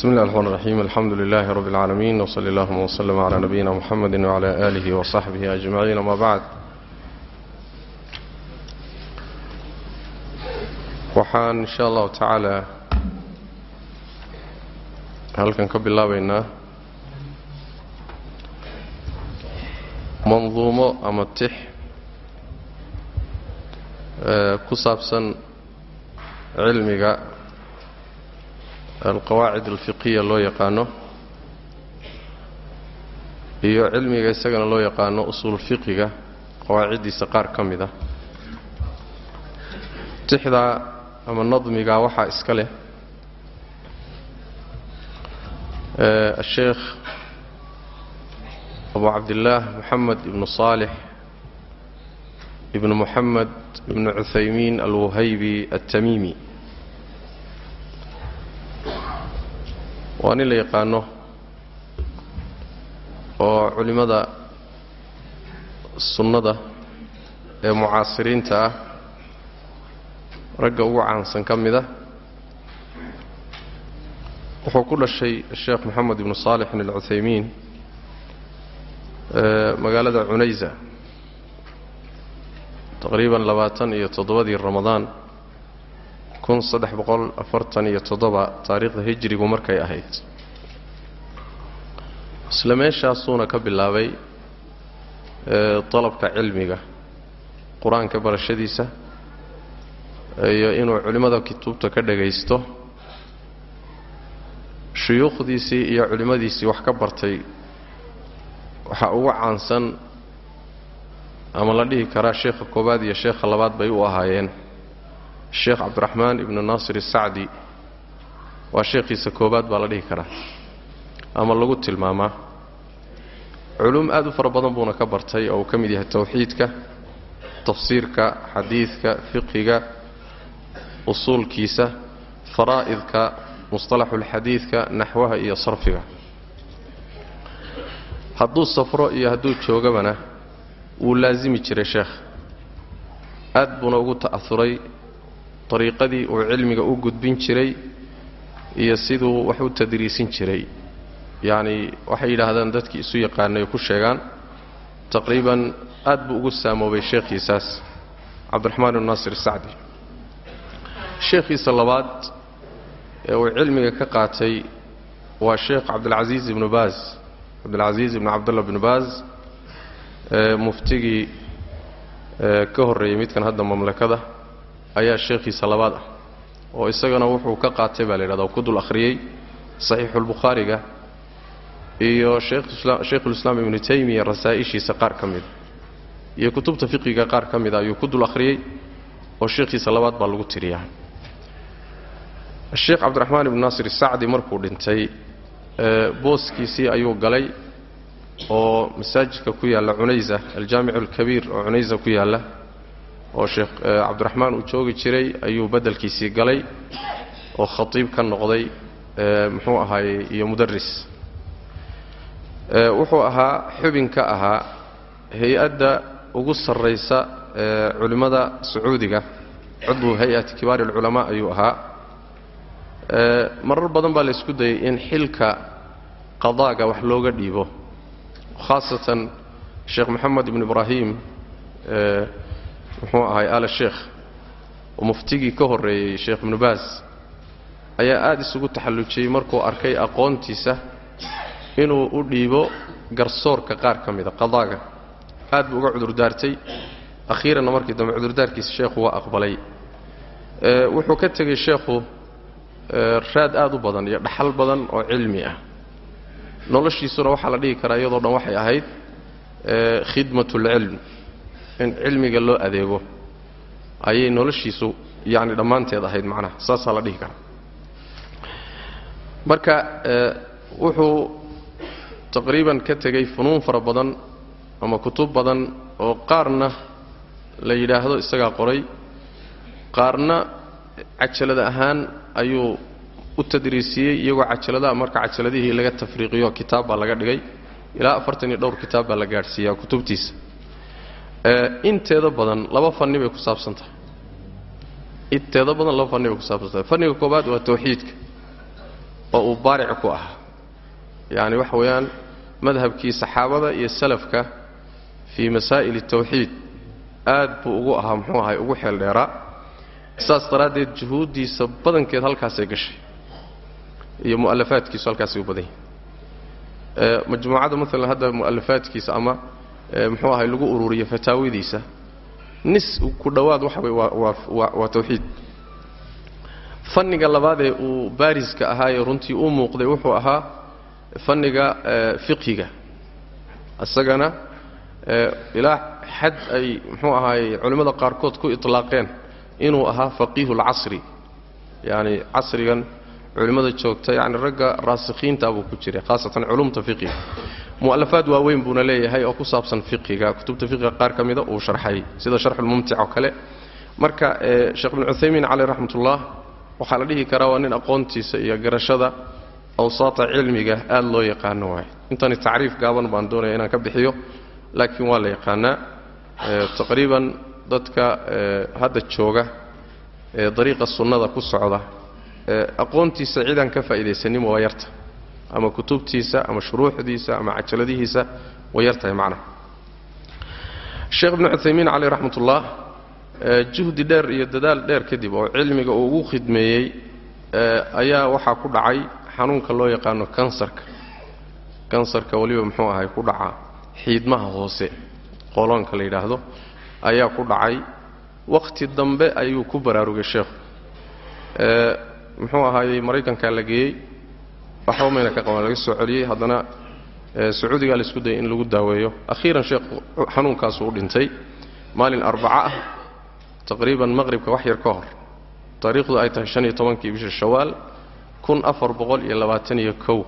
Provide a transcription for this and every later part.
بسم الله الرحمن الرحيم الحمد لله رب العالمين وصلى الله وسلم على نبينا محمد وعلى آله وصحبه أجمعين ما بعد waxaan insha allahu tacaala halkan ka bilaabaynaa manduumo ama tix ku saabsan cilmiga alqawaacid alfiqiya loo yaqaano iyo cilmiga isagana loo yaqaano usuul fiqiga qawaaciddiisa qaar ka mid a tixdaa ama nadmiga waxaa iska leh asheekh abu cabdillaah moxamed ibnu saalix ibnu moxamed ibnu cuthaymiin alwuhaybi altamimi waa nin la yaqaano oo culimmada sunnada ee mucaasiriinta ah ragga ugu caansan ka mid a wuxuu ku dhashay sheekh moxamed ibnu saalixin alcuthaymiin magaalada cunaysa taqriiban labaatan iyo toddobadii ramadaan kun saddex boqol afartan iyo toddoba taariikhda hijrigu markay ahayd. Isla meeshaasuuna ka bilaabay dalabka cilmiga qur'aanka barashadiisa iyo inuu culimmada kituubta ka dhagaysto. Shuyuukhdiisii iyo culimmadiisii wax ka bartay waxaa ugu caansan ama la dhihi karaa sheekha koowaad iyo sheekha labaad bay u ahaayeen sheekh cabdiraxmaan ibnu naasir isacdi waa sheekhiisa koowaad baa la dhihi karaa ama lagu tilmaamaa. Culum aad u fara badan buuna ka bartay oo uu ka mid yahay towxiidka tafsiirka xadiidka fiqiga usuulkiisa faraa'idka mustalaxulxadiidka naxwaha iyo sarfiga. Hadduu safro iyo hadduu joogabana wuu laasimi jiray sheekh aad buuna ugu ta'auray dariiqadii uu cilmiga u gudbin jiray iyo siduu wax u tadriisin jiray yacni waxay yidhaahdaan dadkii isu yaqaanay ku sheegaan taqriiban aad buu ugu saamoobay sheekhiisaas cabdiraxmaan naasir sacdi sheekhiisa labaad ee uu cilmiga ka qaatay waa sheekh cabdilcasiis ibnu baaz cabdilcasiis ibnu cabdullah ibnu baaz muftigii ka horreeyey midkan hadda mamlakada ayaa sheekhiisa labaad ah oo isagana wuxuu ka qaatay baa la yidhahda ku dul akhriyey saxiixulbukhaariga iyo shaykhulislaam ibnu taymiya rasaa'ishiisa qaar ka mida iyo kutubta fiqiga qaar ka mida ayuu ku dul akhriyey oo sheekhiisa labaad baa lagu tiriyaa. Sheekh cabdiraxmaan ibnu naasir sacdi markuu dhintay booskiisii ayuu galay oo masaajidka ku yaalla cunaysa aljaamicu alkabiir oo cunaysa ku yaalla oo sheekh cabdiraxmaan uu joogi jiray ayuu beddelkiisii galay oo khatiib ka noqday muxuu ahaayey iyo mudaris wuxuu ahaa xubin ka ahaa hay'adda ugu sarraysa culimmada sacuudiga. Cudbu hay'ati kibaari alculamaa ayuu ahaa. Marar badan baa la isku dayay in xilka qadaaga wax looga dhiibo khaasatan sheekh moxamed ibnu ibraahim muxuu ahay ala sheekh oo muftigii ka horreeyey sheekh ibnu baas ayaa aada isugu taxallujiyey markuu arkay aqoontiisa inuu u dhiibo garsoorka qaar ka mida qadaaga. Aad buu uga cudurdaartay. Akhiiranna markii dambe cudurdaarkiisa sheekhu waa aqbalay. Wuxuu ka tegey sheekhu raad aad u badan iyo dhaxal badan oo cilmi ah. Noloshiisuna waxaa la dhihi karaa iyadoo dhan waxay ahayd khidmatulcilm in cilmiga loo adeego ayay noloshiisu yacni dhammaanteed ahayd macnaha. Saasaa la dhihi karaa. Marka wuxuu taqriiban ka tegey funuun fara badan ama kutub badan oo qaarna la yidhaahdo isagaa qoray. Qaarna cajalada ahaan ayuu u tadriisiyey iyagoo cajaladaha marka cajaladihii laga tafriiqiyo kitaab baa laga dhigay. Ilaa afartan iyo dhowr kitaab baa la gaadhsiiyaa kutubtiisa inteeda badan laba fanni bay ku saabsan tahay inteeda badan laba fanni bay ku saabsan tahay fanniga koobaad waa tawxiidka oo uu baaric ku ahaa. Yacni waxa weeyaan madhabkii saxaabada iyo salafka fii masaa'il tawxiid aad buu ugu ahaa muxuu ahay ugu xeel dheeraa. Saas daraaddeed juhuuddiisa badankeed halkaasay gashay iyo mu'alafaadkiisu halkaasay u badan yahay. Majmuucadda maalan hadda mu'alafaadkiisa ama muxuu ahay lagu ururiyo fataawidiisa nis ku dhowaad waxa wey waa tawxiid. Fanniga labaadee uu baariska ahaayee runtii u muuqday wuxuu ahaa fanniga fiqhiga. Isagana ilaa xad ay muxuu ahaayey culimmada qaarkood ku itlaaqeen inuu ahaa faqiihu lcasri yacni casrigan culimmada joogta yacni ragga raasikhiinta buu ku jiray khaasatan culumta fiqiga mu'alafaad waaweyn buuna leeyahay oo ku saabsan fiqiga kutubta fiqiga qaar ka mida uu sharxay sida sharxulmumtic oo kale. Marka sheekh ibnu cuthaymiin caleyh raxmatullah waxaa la dhihi karaa waa nin aqoontiisa iyo garashada awsaata cilmiga aad loo yaqaano waay. Intani tacriif gaaban baan doonaya inaan ka bixiyo laakiin waa la yaqaanaa taqriiban dadka hadda jooga ee dariiqa sunnada ku socda. Aqoontiisa cidaan ka faa'iidaysanin waa yarta ama kutubtiisa ama shuruuxdiisa ama cajaladihiisa way yartahay macnaha. Sheekh ibnu cuthaymiin caleyh raxmatullah juhdi dheer iyo dadaal dheer kadib oo cilmiga uu ugu khidmeeyey ayaa waxaa ku dhacay xanuunka loo yaqaano kansarka. Kansarka weliba muxuu ahay ku dhaca xiidmaha hoose qoloonka la yidhaahdo ayaa ku dhacay wakhti dambe ayuu ku baraarugay sheekhu muxuu ahaayey maraykankaa la geeyey waxba mayna ka qaban laga soo celiyey haddana sacuudigaa la isku dayay in lagu daaweeyo. Akhiiran sheekhu xanuunkaasu u dhintay maalin arbaca ah taqriiban maqhribka wax yar ka hor. Taariikhdu ay tahay shan iyo tobankii bisha shawaal kun afar boqol iyo labaatan iyo kow.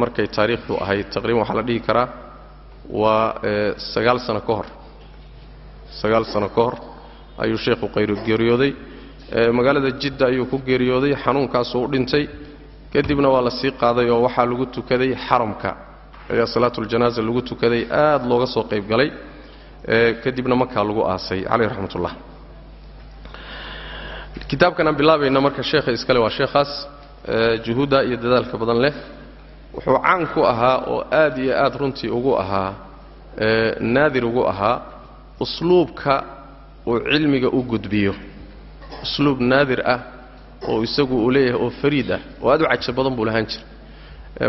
Markay taariikhdu ahayd taqriiban waxaa la dhihi karaa waa sagaal sano ka hor. Sagaal sano ka hor ayuu sheekhu qayro geeriyooday magaalada jidda ayuu ku geeriyooday. Xanuunkaasuu u dhintay kadibna waa la sii qaaday oo waxaa lagu tukaday xaramka. Ayaa salaatuljanaaza lagu tukaday aad looga soo qayb galay kadibna makaa lagu aasay. Caleyh raxmatullah. Kitaabkan aan bilaabayna marka sheekha iskale waa sheekhaas juhuudda iyo dadaalka badan leh wuxuu caan ku ahaa oo aad iyo aad runtii ugu ahaa naadir ugu ahaa usluubka uu cilmiga u gudbiyo. Usluub naadir ah oo isagu uu leeyahay oo fariid ah oo aad u caja badan buu lahaan jiray.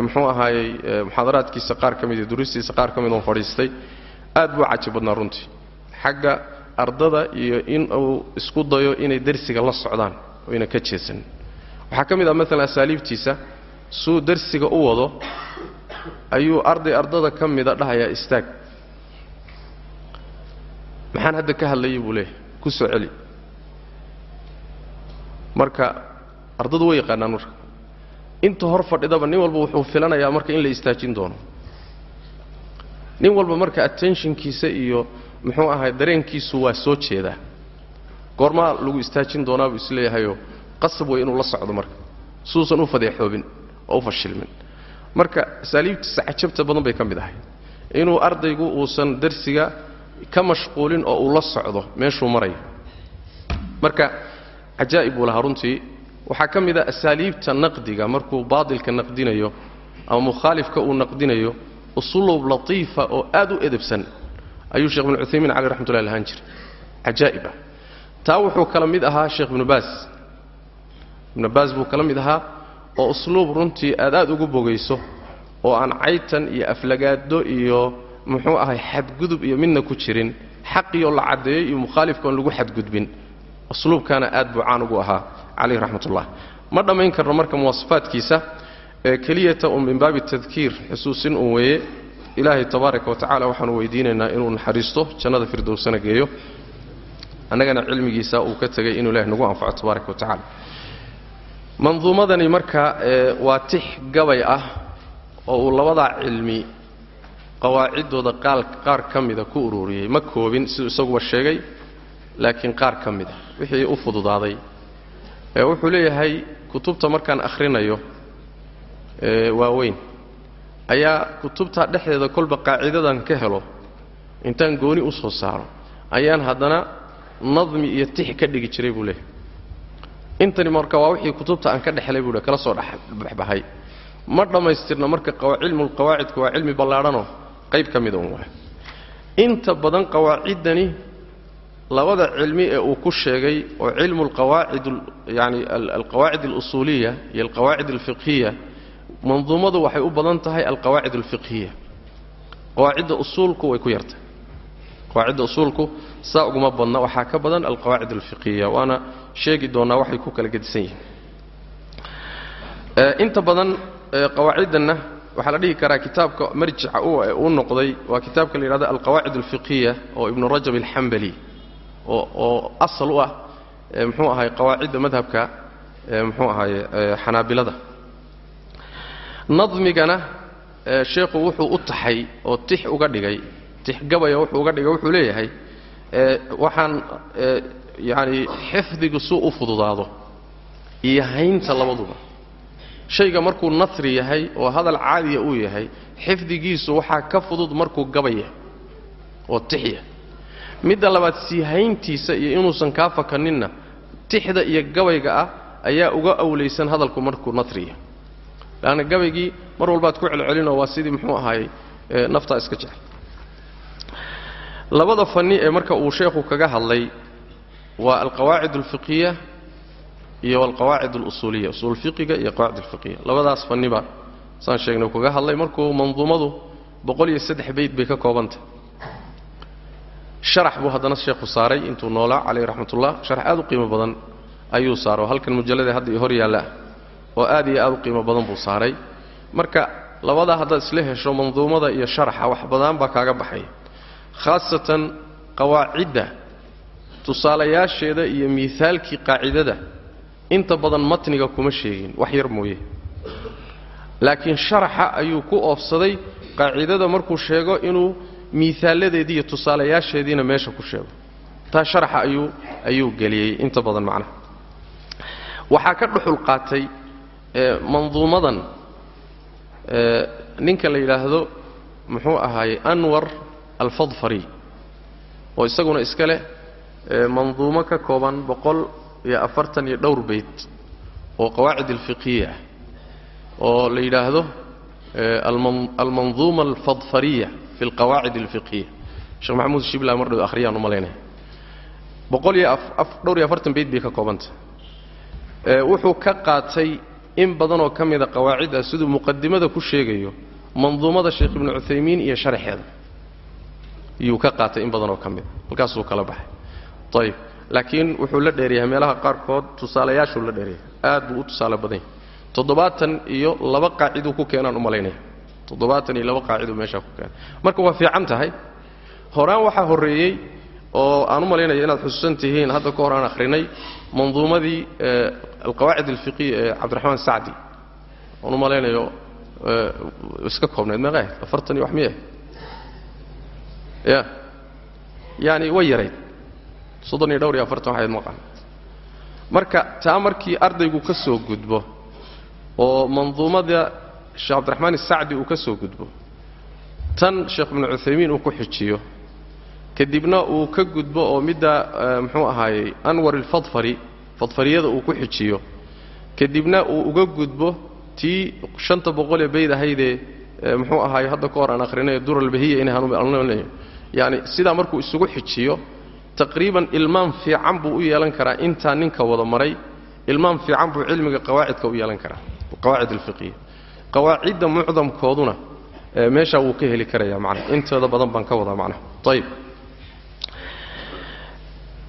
Muxuu ahaayey muxaadaraadkiisa qaar ka mid duristiisa qaar ka mid oon fadhiistay aad buu caji badnaa runtii. Xagga ardada iyo in uu isku dayo inay darsiga la socdaan oyna ka jeesanin waxaa ka mid ah maalan asaaliibtiisa suu darsiga u wado ayuu arday ardada ka mida dhahayaa istaag. Maxaan hadda ka hadlayay buu leeyahay? Ku soo celi marka ardadu way yaqaanaan marka. Inta hor fadhidaba nin walba wuxuu filanayaa marka in la istaajin doono. Nin walba marka attentionkiisa iyo muxuu ahay dareenkiisu waa soo jeedaa. Goormaa lagu istaajin doonaa buu isleeyahayoo qasab way inuu la socdo marka. Suusan u fadeexoobin oo u fashilmin. Marka asaaliibtiisa cajabta badan bay ka mid ahay. Inuu ardaygu uusan darsiga ka mashquulin oo uu la socdo meeshuu marayo marka cajaa'ib buu lahaa runtii. Waxaa ka mid a asaaliibta naqdiga markuu baadilka naqdinayo ama mukhaalifka uu naqdinayo usluub latiifa oo aad u edebsan ayuu sheekh ibnu cuthaymiin caleyh raxmatullahi lahaan jiray. Cajaa'ib ah. Taa wuxuu kala mid ahaa sheekh ibnu baas ibnu baas buu kala mid ahaa oo usluub runtii aad aad ugu bogayso oo aan caytan iyo aflagaado iyo muxuu ahay xadgudub iyo midna ku jirin xaqiyo la caddeeyo iyo mukhaalifkaon lagu xadgudbin usluubkaana aad buu caan ugu ahaa caleyh raxmatullah. Ma dhammayn karno marka muwasafaadkiisa ee keliyata un min baabi tadkiir xusuusin un weeye. Ilaahay tabaaraka wa tacala waxaanu weydiinaynaa inuu naxariisto jannada firdowsana geeyo. Annagana cilmigiisa uu ka tegay inuu ilahay nagu anfaco tabaaraka wa manduumadani marka waa tix gabay ah oo uu labadaa cilmi qawaaciddooda qaar ka mida ku ururiyey ma koobin siduu isaguba sheegay laakiin qaar ka mida wixii u fududaaday wuxuu leeyahay kutubta markaan akhrinayo waaweyn ayaa kutubta dhexdeeda kolba qaacidadan ka helo. Intaan gooni u soo saaro ayaan haddana nadmi iyo tix ka dhigi jiray buu leeyahay. Intani marka waa wixii kutubta aan ka dhexlay buu kala soo dhexbaxay ma dhammaystirna marka cilmulqawaacidku waa cilmi ballaadhanoo qayb ka mida un waa inta badan qawaaciddani labada cilmi ee uu ku sheegay oo cilmu alqawaacid yani alqawaacid alusuuliya iyo alqawaacid alfiqhiya manduumadu waxay u badan tahay alqawaacid alfiqhiya qawaacidda usuulku way ku yartahay qawaacidda usuulku saa uguma badna waxaa ka badan alqawaacid alfiqhiya waana sheegi doonnaa waxay ku kala gedisan yihiin. Inta badan qawaaciddanna waxaa la dhihi karaa kitaabka marjica uu noqday waa kitaabka la yidhahdo alqawaacid alfiqhiya oo ibnu rajab alxambali oo asal u ah muxuu ahay qawaacidda madhabka muxuu ahaye xanaabilada. Nadmigana sheekhu wuxuu u taxay oo tix uga dhigay tix gabaya wuxuu uga dhigay wuxuu leeyahay waxaan yacani xifdigu suu u fududaado iyo haynta labaduba. Shayga markuu nasri yahay oo hadal caadiya uu yahay xifdigiisu waxaa ka fudud markuu gabaya oo tixya midda labaad sii hayntiisa iyo inuusan kaa fakaninna tixda iyo gabayga ah ayaa uga awlaysan hadalku markuu nasriya laanna gabaygii mar walbaad ku celcelinoo waa sidii muxuu ahaayey naftaa iska jecel. Labada fanni ee marka uu sheekhu kaga hadlay waa alqawaacid alfiqhiya iyo alqawaacid alusuuliya usuulfiqiga iyo qawaacid alfiqhiya labadaas fanniba saan sheegnay kaga hadlay. Markuu manduumadu boqol iyo saddex bayd bay ka koobantah sharax buu haddana sheekhu saaray intuu noolaa calayh raxmatullah. Sharax aad u qiimo badan ayuu saaro. Halkan mujalladee hadda iyo hor yaalla ah oo aad iyo aad u qiimo badan buu saaray. Marka labadaa haddaad isla hesho manduumada iyo sharaxa wax badan baa kaaga baxaya khaasatan qawaacidda tusaalayaasheeda iyo miisaalkii qaacidada inta badan matniga kuma sheegin. Wax yar mooye. Laakiin sharaxa ayuu ku oofsaday qaacidada markuu sheego inuu miisaaladeedii iyo tusaalayaasheediina meesha ku sheego. Taa sharaxa ayuu ayuu geliyey inta badan macnaha. Waxaa ka dhuxul qaatay manduumadan ninka la yidhaahdo muxuu ahaaye anwar alfadfari oo isaguna iska leh manduumo ka kooban boqol iyo afartan iyo dhowr beyt oo qawaacid alfiqhiya ah oo la yidhaahdo almanduuma alfadfariya fi alqawaacid alfiqhiya sheekh maxamuud shibla mar dhow akhriyaan u boqol iyo dhowr iyo afartan beyt bay ka koobantah wuxuu ka qaatay in badanoo ka mida qawaacidda siduu muqadimada ku sheegayo manduumada sheekh ibnu cuthaymiin iyo sharaxeeda iyuu ka qaatay in badanoo ka mida halkaasuu kala baxay ayib laakiin wuxuu la dheeryahay meelaha qaarkood tusaalayaashuu la dheeryahay aad buu u tusaale badan yahay toddobaatan iyo laba qaaciduu ku keenaan u toddobaatan iyo laba qaaciduu meeshaa ku keenay marka waa fiican tahay. Horaan waxaa horreeyey oo aan u malaynaya inaad xusuusan tihiin hadda ka hor akhrinay manduumadii alqawaacid alfiqiya ee cabdiraxmaan sacdi. Aan u malaynayo iska koobnayd meeqa ahayd afartan iyo wax miyah ya. Yaani way yarayd soddon iyo dhowr iyo afartan waxayd maqan marka taa markii ardaygu ka soo gudbo oo manduumada sheekh cabdiraxmaan isacdi uu ka soo gudbo. Tan sheekh ibnu cuthaymiin uu ku xijiyo kadibna uu ka gudbo oo midda muxuu ahaayey anwar alfadfari fadfariyada uu ku xijiyo kadibna uu uga gudbo tii shanta boqolee bayd ahaydee muxuu ahaaye hadda ka hor aan akhrinayo duralbahiya inay yani sidaa markuu isugu xijiyo taqriiban ilmaam fiican buu u yeelan karaa intaa ninka wada maray. Ilmaam fiican buu cilmiga qawaacidka u yeelan karaa qawaacid alfiqiya qawaacidda mucdamkooduna meeshaa wuu ka heli karaya macnaha intooda badan baan ka wadaa macnaha ayib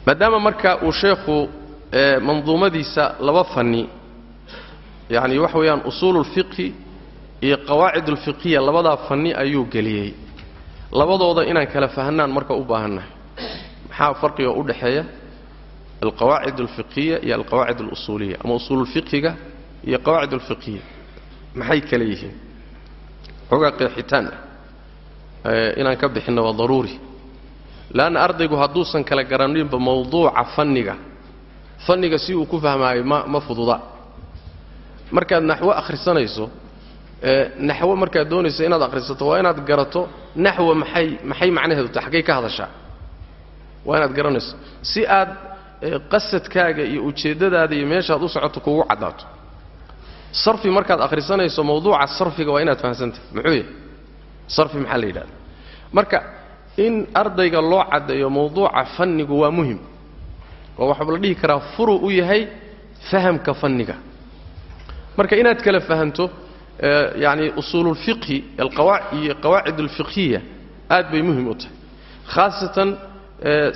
maadaama marka uu sheekhu manduumadiisa laba fanni yacni waxa weeyaan usuulu ulfiqhi iyo qawaacid ulfiqhiya labadaa fanni ayuu geliyey. Labadooda inaan kala fahnaan marka u baahannahay. Maxaa farqiga u dhexeeya alqawaacid alfiqhiya iyo alqawaacid alusuuliya ama usuululfiqhiga iyo qawaacid alfiqhiya maxay kale yihiin? Xoogaa qeexitaan. Ah inaan ka bixinno waa daruuri. Leanna ardaygu hadduusan kala garaninba mawduuca fanniga. Fanniga si uu ku fahmaayo ma ma fududa. Markaad naxwo akhrisanayso naxwo markaad doonayso inaad akhrisato waa inaad garato naxwa maxay maxay macnaheedu tahay? Xaggay ka hadashaa. Waa inaad garanayso. Si aad qasadkaaga iyo ujeeddadaada iyo meeshaad u socoto kugu caddaato sarfi markaad akhrisanayso mawduuca sarfiga waa inaad fahamsantahay muxuu yahay? Sarfi maxaa la yidhahda marka in ardayga loo caddeeyo mawduuca fannigu waa muhiim oo waxaa la dhihi karaa furu u yahay fahamka fanniga. Marka inaad kala fahanto yani usuululfiqhi iyo qawaacid alfiqhiya aad bay muhiim u tahay. Khaasatan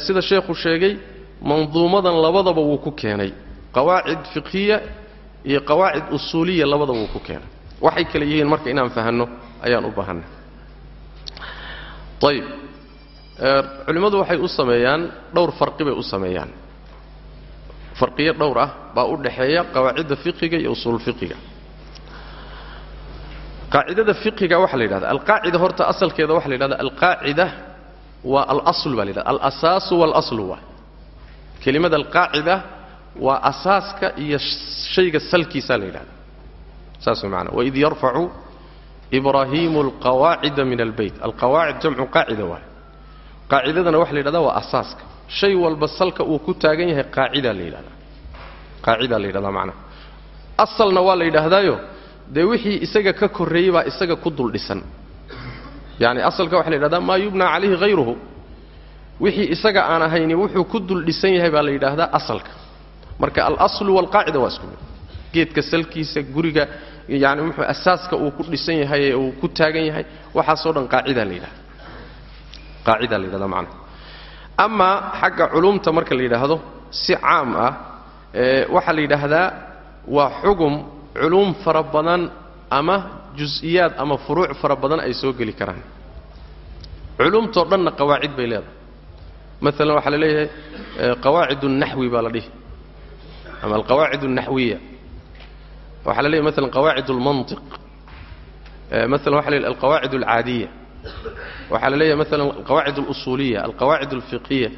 sida sheekhu sheegay manduumadan labadaba wuu ku keenay. Qawaacid fiqhiya iyo qawaacid usuuliya labadaba wuu ku keenay. Waxay kale yihiin marka inaan fahanno ayaan u baahanay ayib. Culimmadu waxay u sameeyaan dhowr farqi bay u sameeyaan. Farqiyo dhowr ah baa u dhaxeeya qawaacidda fiqiga iyo usuululfiqiga qaacidada fiqiga waxaa la yidhahda alqaacida horta asalkeeda waxa la yidhahda alqaacida waa alasl baa la yidhahda alasaasu waalaslu waa. Kelimada alqaacida waa asaaska iyo shayga salkiisaa la yidhahda saas macanaa waid yarfacu ibraahiimu alqawaacida min albeyt alqawaacid jamcu qaacida waay qaacidadana waxa la yidhahda waa asaaska. Shay walba salka uu ku taagan yahay qaacidaa la yidhahdaa. Qaacidaa la yidhahdaa macnaha asalna waa la yidhaahdaayo dee wixii isaga ka korreeyey baa isaga ku dul dhisan. Yacni asalka waxa la yidhahdaa maa yubnaa calayhi hayruhu wixii isaga aan ahayni wuxuu ku dul dhisan yahay baa la yidhaahdaa asalka marka alaslu waalqaacida waa isku mid. Geedka salkiisa guriga yani muxuu asaaska uu ku dhisan yahay ee uu ku taagan yahay. Waxaasoo dhan qaacidaa la yidhahda qaacidaa la yidhahdaa macnaha. Amaa xagga culumta marka la yidhaahdo si caam ah waxaa la yidhaahdaa waa xugum culuum fara badan ama jus-iyaad ama furuuc fara badan ay soo geli karaan. Culumtoo dhanna qawaacid bay leedahay. Maalan waxaa la leeyahay qawaacid اnaxwi baa la dhihi ama alqawaacid alnaxwiya waxaa la leeyahy maala qawaacid almantiq maala waxa la alqawaacid alcaadiya. Waxaa la leeyahay maala alqawaacid alusuuliya alqawaacid alfiqiya.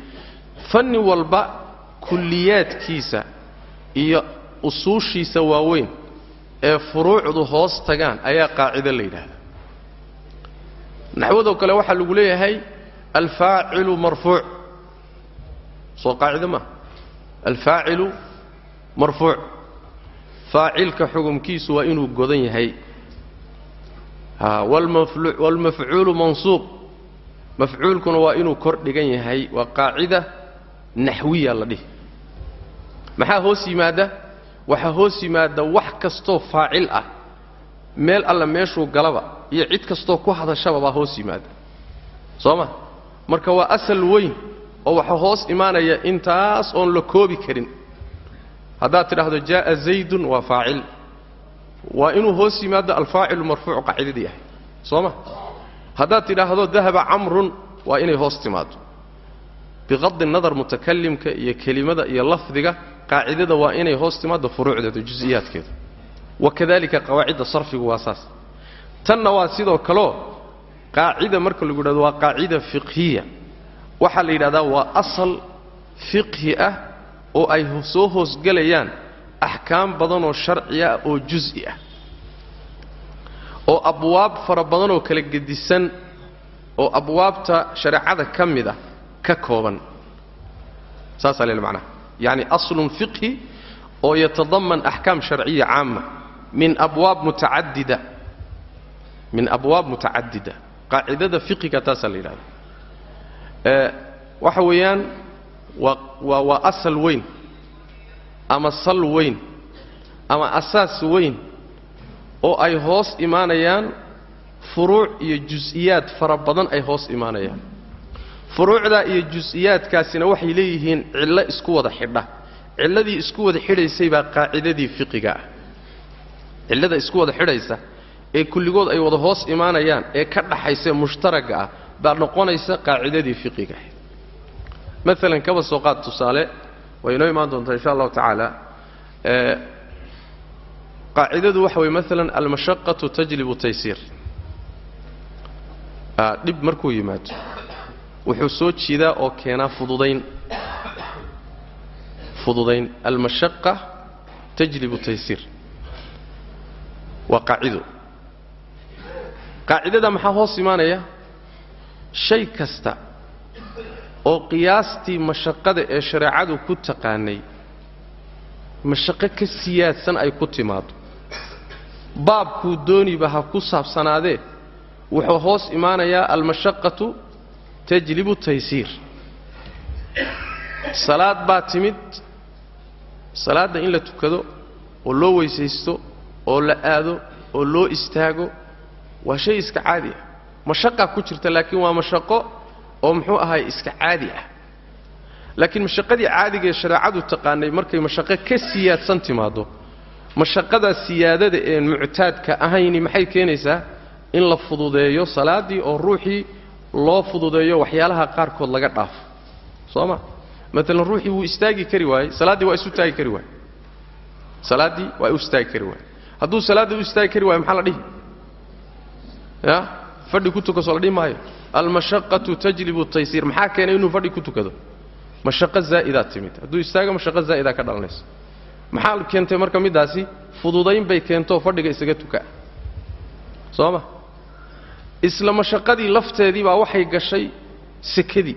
Fanni walba kulliyaadkiisa iyo usuushiisa waaweyn ee furuucdu hoos tagaan ayaa qaacido la yidhaahdaa. Naxwadoo kale waxaa lagu leeyahay alfaacilu marfuuc. Soo qaacido maaha. Alfaacilu marfuuc. Faacilka xugumkiisu waa inuu godan yahay. Waalmafcuulu mansuub. Mafcuulkuna waa inuu kor dhigan yahay waa qaacida naxwiya la dhihi. Maxaa hoos yimaada? Waxaa hoos yimaada wax kastoo faacil ah. Meel alla meeshuu galaba iyo cid kastoo ku hadashaba baa hoos yimaada. Soo ma marka waa asal weyn oo waxaa hoos imaanaya intaas oon la koobi karin haddaad tidhaahdo jaa'a zaydun waa faacil. Waa inuu hoos yimaado alfaacilu marfuucu qaacidadii ahay soo ma? Haddaad tidhaahdo dahaba camrun waa inay hoos timaado biqadi nadar mutakalimka iyo kelimada iyo lafdiga qaacidada waa inay hoos timaado furuucdeeda jusiyaadkeeda wakadalika qawaacidda sarfigu waa saas. Tanna waa sidoo kaleo qaacida marka lagu yidhahdo waa qaacida fiqhiya. Waxaa la yidhahdaa waa asal fiqhi ah oo ay soo hoosgelayaan axkaam badanoo sharci ah oo jus'i ah oo abwaab fara badanoo kala gedisan oo abwaabta shareecada ka mid ah ka kooban. Saasaa leela macnaha yacni aslun fiqhi oo yatadaman axkaam sharciya caama min abwaab mutacadida. Min abwaab mutacadida. Qaacidada fiqiga taasaa la yidhahda waxa weeyaan waa asal weyn ama sal weyn ama asaas weyn oo ay hoos imaanayaan furuuc iyo jus-iyaad fara badan ay hoos imaanayaan. Furuucdaa iyo jus-iyaadkaasina waxay leeyihiin cillo isku wada xidha. Cilladii isku wada xidhaysay baa qaacidadii fiqiga ah. Cillada isku wada xidhaysa ee kulligood ay wada hoos imaanayaan ee ka dhaxaysa mushtaragga ah baa noqonaysa qaacidadii fiqiga ah maalan kaba soo qaad tusaale way inoo imaan doontaa insha allahu tacaala. Qaacidadu waxa weye maalan almashaqatu tajlibu taysiir. Dhib markuu yimaado wuxuu soo jiidaa oo keenaa fududayn. Fududayn almashaqa tajlibu taysiir. Waa qaacido qaacidada maxaa hoos imaanaya? Shay kasta oo qiyaastii mashaqada ee shareecadu ku taqaanay mashaqo ka siyaadsan ay ku timaado baabkuu dooniba ha ku saabsanaadee wuxuu hoos imaanayaa almashaqatu tajlibu taysiir. Salaad baa timid salaadda in la tukado oo loo weysaysto oo la aado oo loo istaago waa shay iska caadi ah. Mashaqaa ku jirta laakiin waa mashaqo oo muxuu ahay iska caadi ah. Laakiin mashaqadii caadiga ee shareecadu taqaanay markay mashaqo ka siyaadsan timaado mashaqadaa siyaadada een muctaadka ahayni maxay keenaysaa? In la fududeeyo salaaddii oo ruuxii loo fududeeyo waxyaalaha qaarkood laga dhaafo. Soo ma? Maalan ruuxii wuu istaagi kari waayey salaaddii waa isu taagi kari waayey. Salaaddii waa u istaagi kari waayey. Hadduu salaadda u istaagi kari waayo maxaa la dhihi? Ya? Fadhi ku tukaso la dhihi maayo almashaqatu tajlibu taysiir maxaa keenay inuu fadhi ku tukado? Mashaqo zaa'idaa timid. Hadduu istaago mashaqo zaa'idaa ka dhalanaysa maxaa keentay marka middaasi fududayn bay keentoo fadhiga isaga tukaa. Soo ma isla mashaqadii lafteedii baa waxay gashay sekadii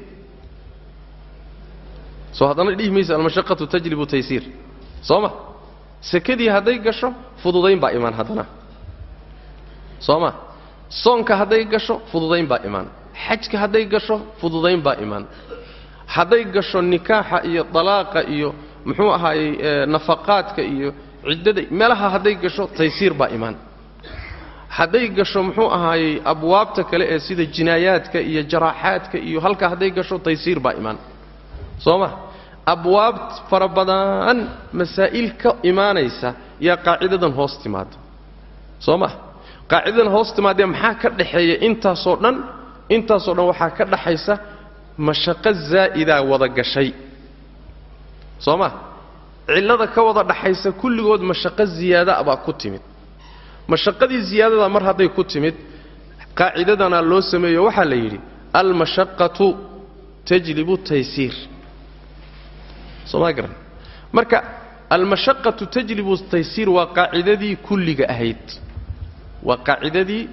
soo haddana dhihi maysa almashaqatu tajlibu taysiir soo ma sekadii hadday gasho fududayn baa imaan haddana. Soo ma soonka hadday gasho fududayn baa imaan xajka hadday gasho fududayn baa imaan hadday gasho nikaaxa iyo dalaaqa iyo muxuu ahaayey nafaqaadka iyo ciddada meelaha hadday gasho taysiir baa imaan hadday gasho muxuu ahaayey abwaabta kale ee sida jinaayaadka iyo jaraaxaadka iyo halka hadday gasho taysiir baa imaan soo ma? Abwaab fara badan masaa'il ka imaanaysa yaa qaacidadan hoos timaada soo ma? Qaacidadan hoos timaadee maxaa ka dhaxeeya intaasoo dhan intaasoo dhan waxaa ka dhaxaysa mashaqo zaa'idaa wada gashay. Soo ma? Cillada ka wada dhaxaysa kulligood mashaqo ziyaada baa ku timid. Mashaqadii ziyaadada mar hadday ku timid qaacidadana loo sameeyo waxaa la yidhi almashaqatu tajlibu taysiir. Sooma garan? Marka almashaqatu tajlibu taysiir waa qaacidadii kulliga ahayd. Waa qaacidadii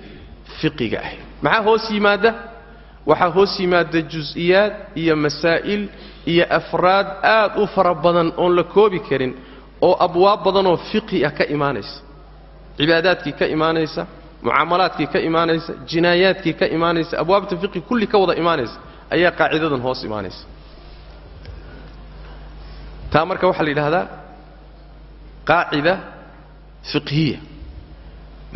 fiqiga ahayd maxaa hoos yimaada? Waxaa hoos yimaada jus-iyaad iyo masaa'il iyo afraad aad u fara badan oon la koobi karin oo abwaab badanoo fiqhi ah ka imaanaysa. Cibaadaadkii ka imaanaysa mucaamalaadkii ka imaanaysa jinaayaadkii ka imaanaysa abwaabta fiqhi kulli ka wada imaanaysa ayaa qaacidadan hoos imaanaysa. Taa marka waxaa la yidhaahdaa qaacida fiqhiya.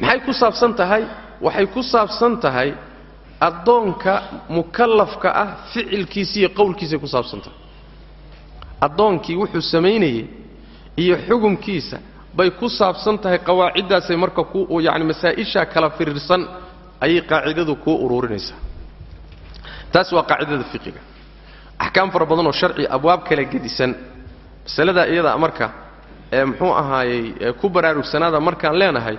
Maxay ku saabsan tahay waxay ku saabsan tahay addoonka mukallafka ah ficilkiisa iyo qowlkiisay ku saabsan tahay. Addoonkii wuxuu samaynayey iyo xugumkiisa bay ku saabsan tahay qawaaciddaasay marka ku yacni masaa'ishaa kala firirsan ayay qaacidadu kuu uruurinaysaa taas waa qaacidada fiqiga. Axkaam fara badan oo sharci abwaab kala gedisan masaladaa iyadaa marka ee muxuu ahaayey ku baraarugsanaada markaan leenahay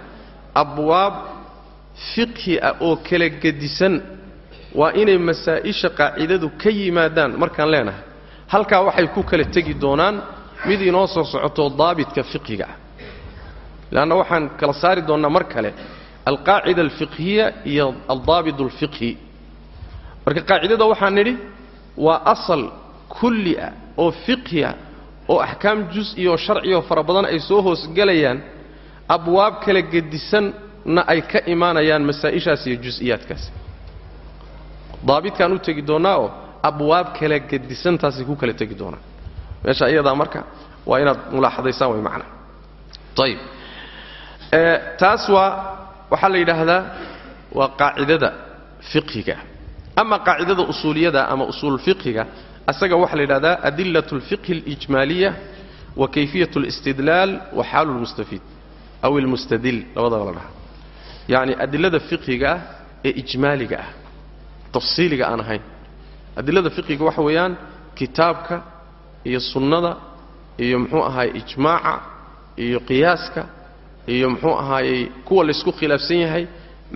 abwaab fiqhi ah oo kala gedisan waa inay masaa'isha qaacidadu ka yimaadaan. Markaan leenahay halkaa waxay ku kala tegi doonaan mid inoo soo socotoo daabitka fiqhiga ah. Leanna waxaan kala saari doonnaa mar kale alqaacida alfiqhiya iyo aldaabit alfiqhi. Marka qaacidada waxaan nidhi waa asal kulli ah oo fiqhi ah oo axkaam jus-iyo oo sharcioo fara badan ay soo hoosgelayaan abwaab kala gedisanna ay ka imaanayaan masaa'ishaas iyo jus-iyaadkaas daabitkaan u tegi doonnaa oo abwaab kala gedisantaasay ku kala tegi doonaan meesha iyadaa marka waa inaad mulaaxadaysaan way macna ayib taas waa waxaa la yidhaahdaa waa qaacidada fiqhiga ama qaacidada usuuliyada ama usuulfiqhiga asaga waxaa la yidhahdaa adilat اlfiqhi اlijmaaliya wa kayfiyat اlistidlaal wa xaalu اlmustafiid aw ilmustadil labadaba la dhaha yacni adilada fiqhiga ah ee ijmaaliga ah tafsiiliga aan ahayn. Adilada fiqhiga waxa weeyaan kitaabka iyo sunnada iyo muxuu ahaayey ijmaaca iyo qiyaaska iyo muxuu ahaayey kuwa laysku khilaafsan yahay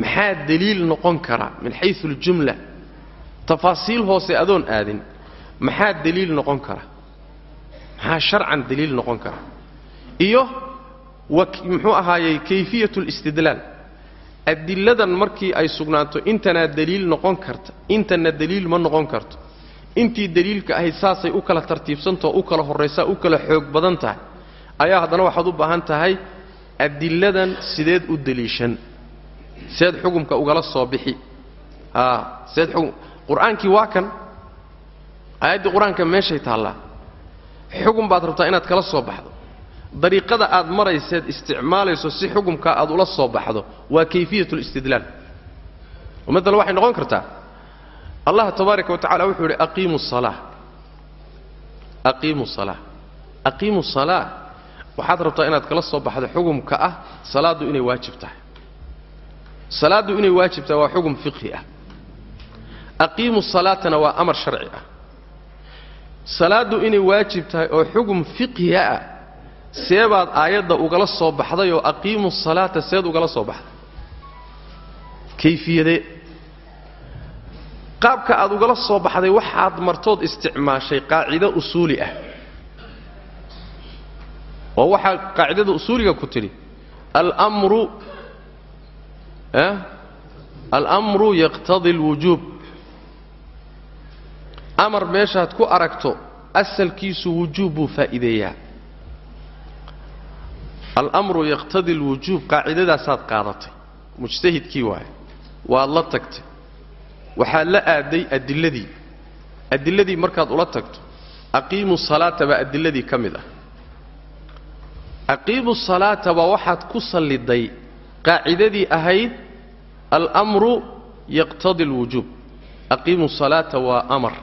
maxaa deliil noqon kara min xayu اljumla tafaasiil hoose adoon aadin maxaa deliil noqon kara? Maxaa sharcan deliil noqon kara? Iyo muxuu ahaayey kayfiyat اlistidlaal adiladan markii ay sugnaato intanaa deliil noqon karta. Intana deliil ma noqon karto. Intii deliilka ahayd saasay u kala tartiibsantao u kala horraysaa u kala xoog badan tahay. Ayaa haddana waxaad u baahan tahay adiladan sideed u deliishan seed xukumka ugala soo bixi. Seed qur'aankii waa kan. Aayaddii qur'aanka meeshay taallaa. Xugum baad rabtaa inaad kala soo baxdo dariiqada aad marayseed isticmaalayso si xukumkaa aad ula soo baxdo waa kayfiyat listidlaal maala waxay noqon kartaa allah tabaaraka wa tacala wuxuu yidhi aqiimu salaa aqiimu salaa aqiimu salaa waxaad rabtaa inaad kala soo baxdo xukumka ah salaaddu inay waajib tahay. Salaaddu inay waajib tahay waa xugum fiqhi ah. Aqiimu salaatana waa amar sharci ah. Salaaddu inay waajib tahay oo xugum fiqhiga ah seebaad aayadda ugala soo baxday oo aqiimu salaata seed ugala soo baxday. Kayfiyadee qaabka aad ugala soo baxday waxaad martood isticmaashay qaacido usuuli ah. Oo waxaa qaacidada usuuliga ku tidhi almru almru yaqtadi alwujuub. Amar meeshaad ku aragto asalkiisu wujuub buu faa'iideeyaa almru yaqtadi alwujuub qaacidadaasaad qaadatay. Mujtahidkii waaye waad la tagtay. Waxaad la aaday adiladii adiladii markaad ula tagto aqiimu salaata baa adiladii ka mid ah. Aqiimu salaata baa waxaad ku salliday qaacidadii ahayd almru yaqtadi alwujuub aqiimu salaata waa amar.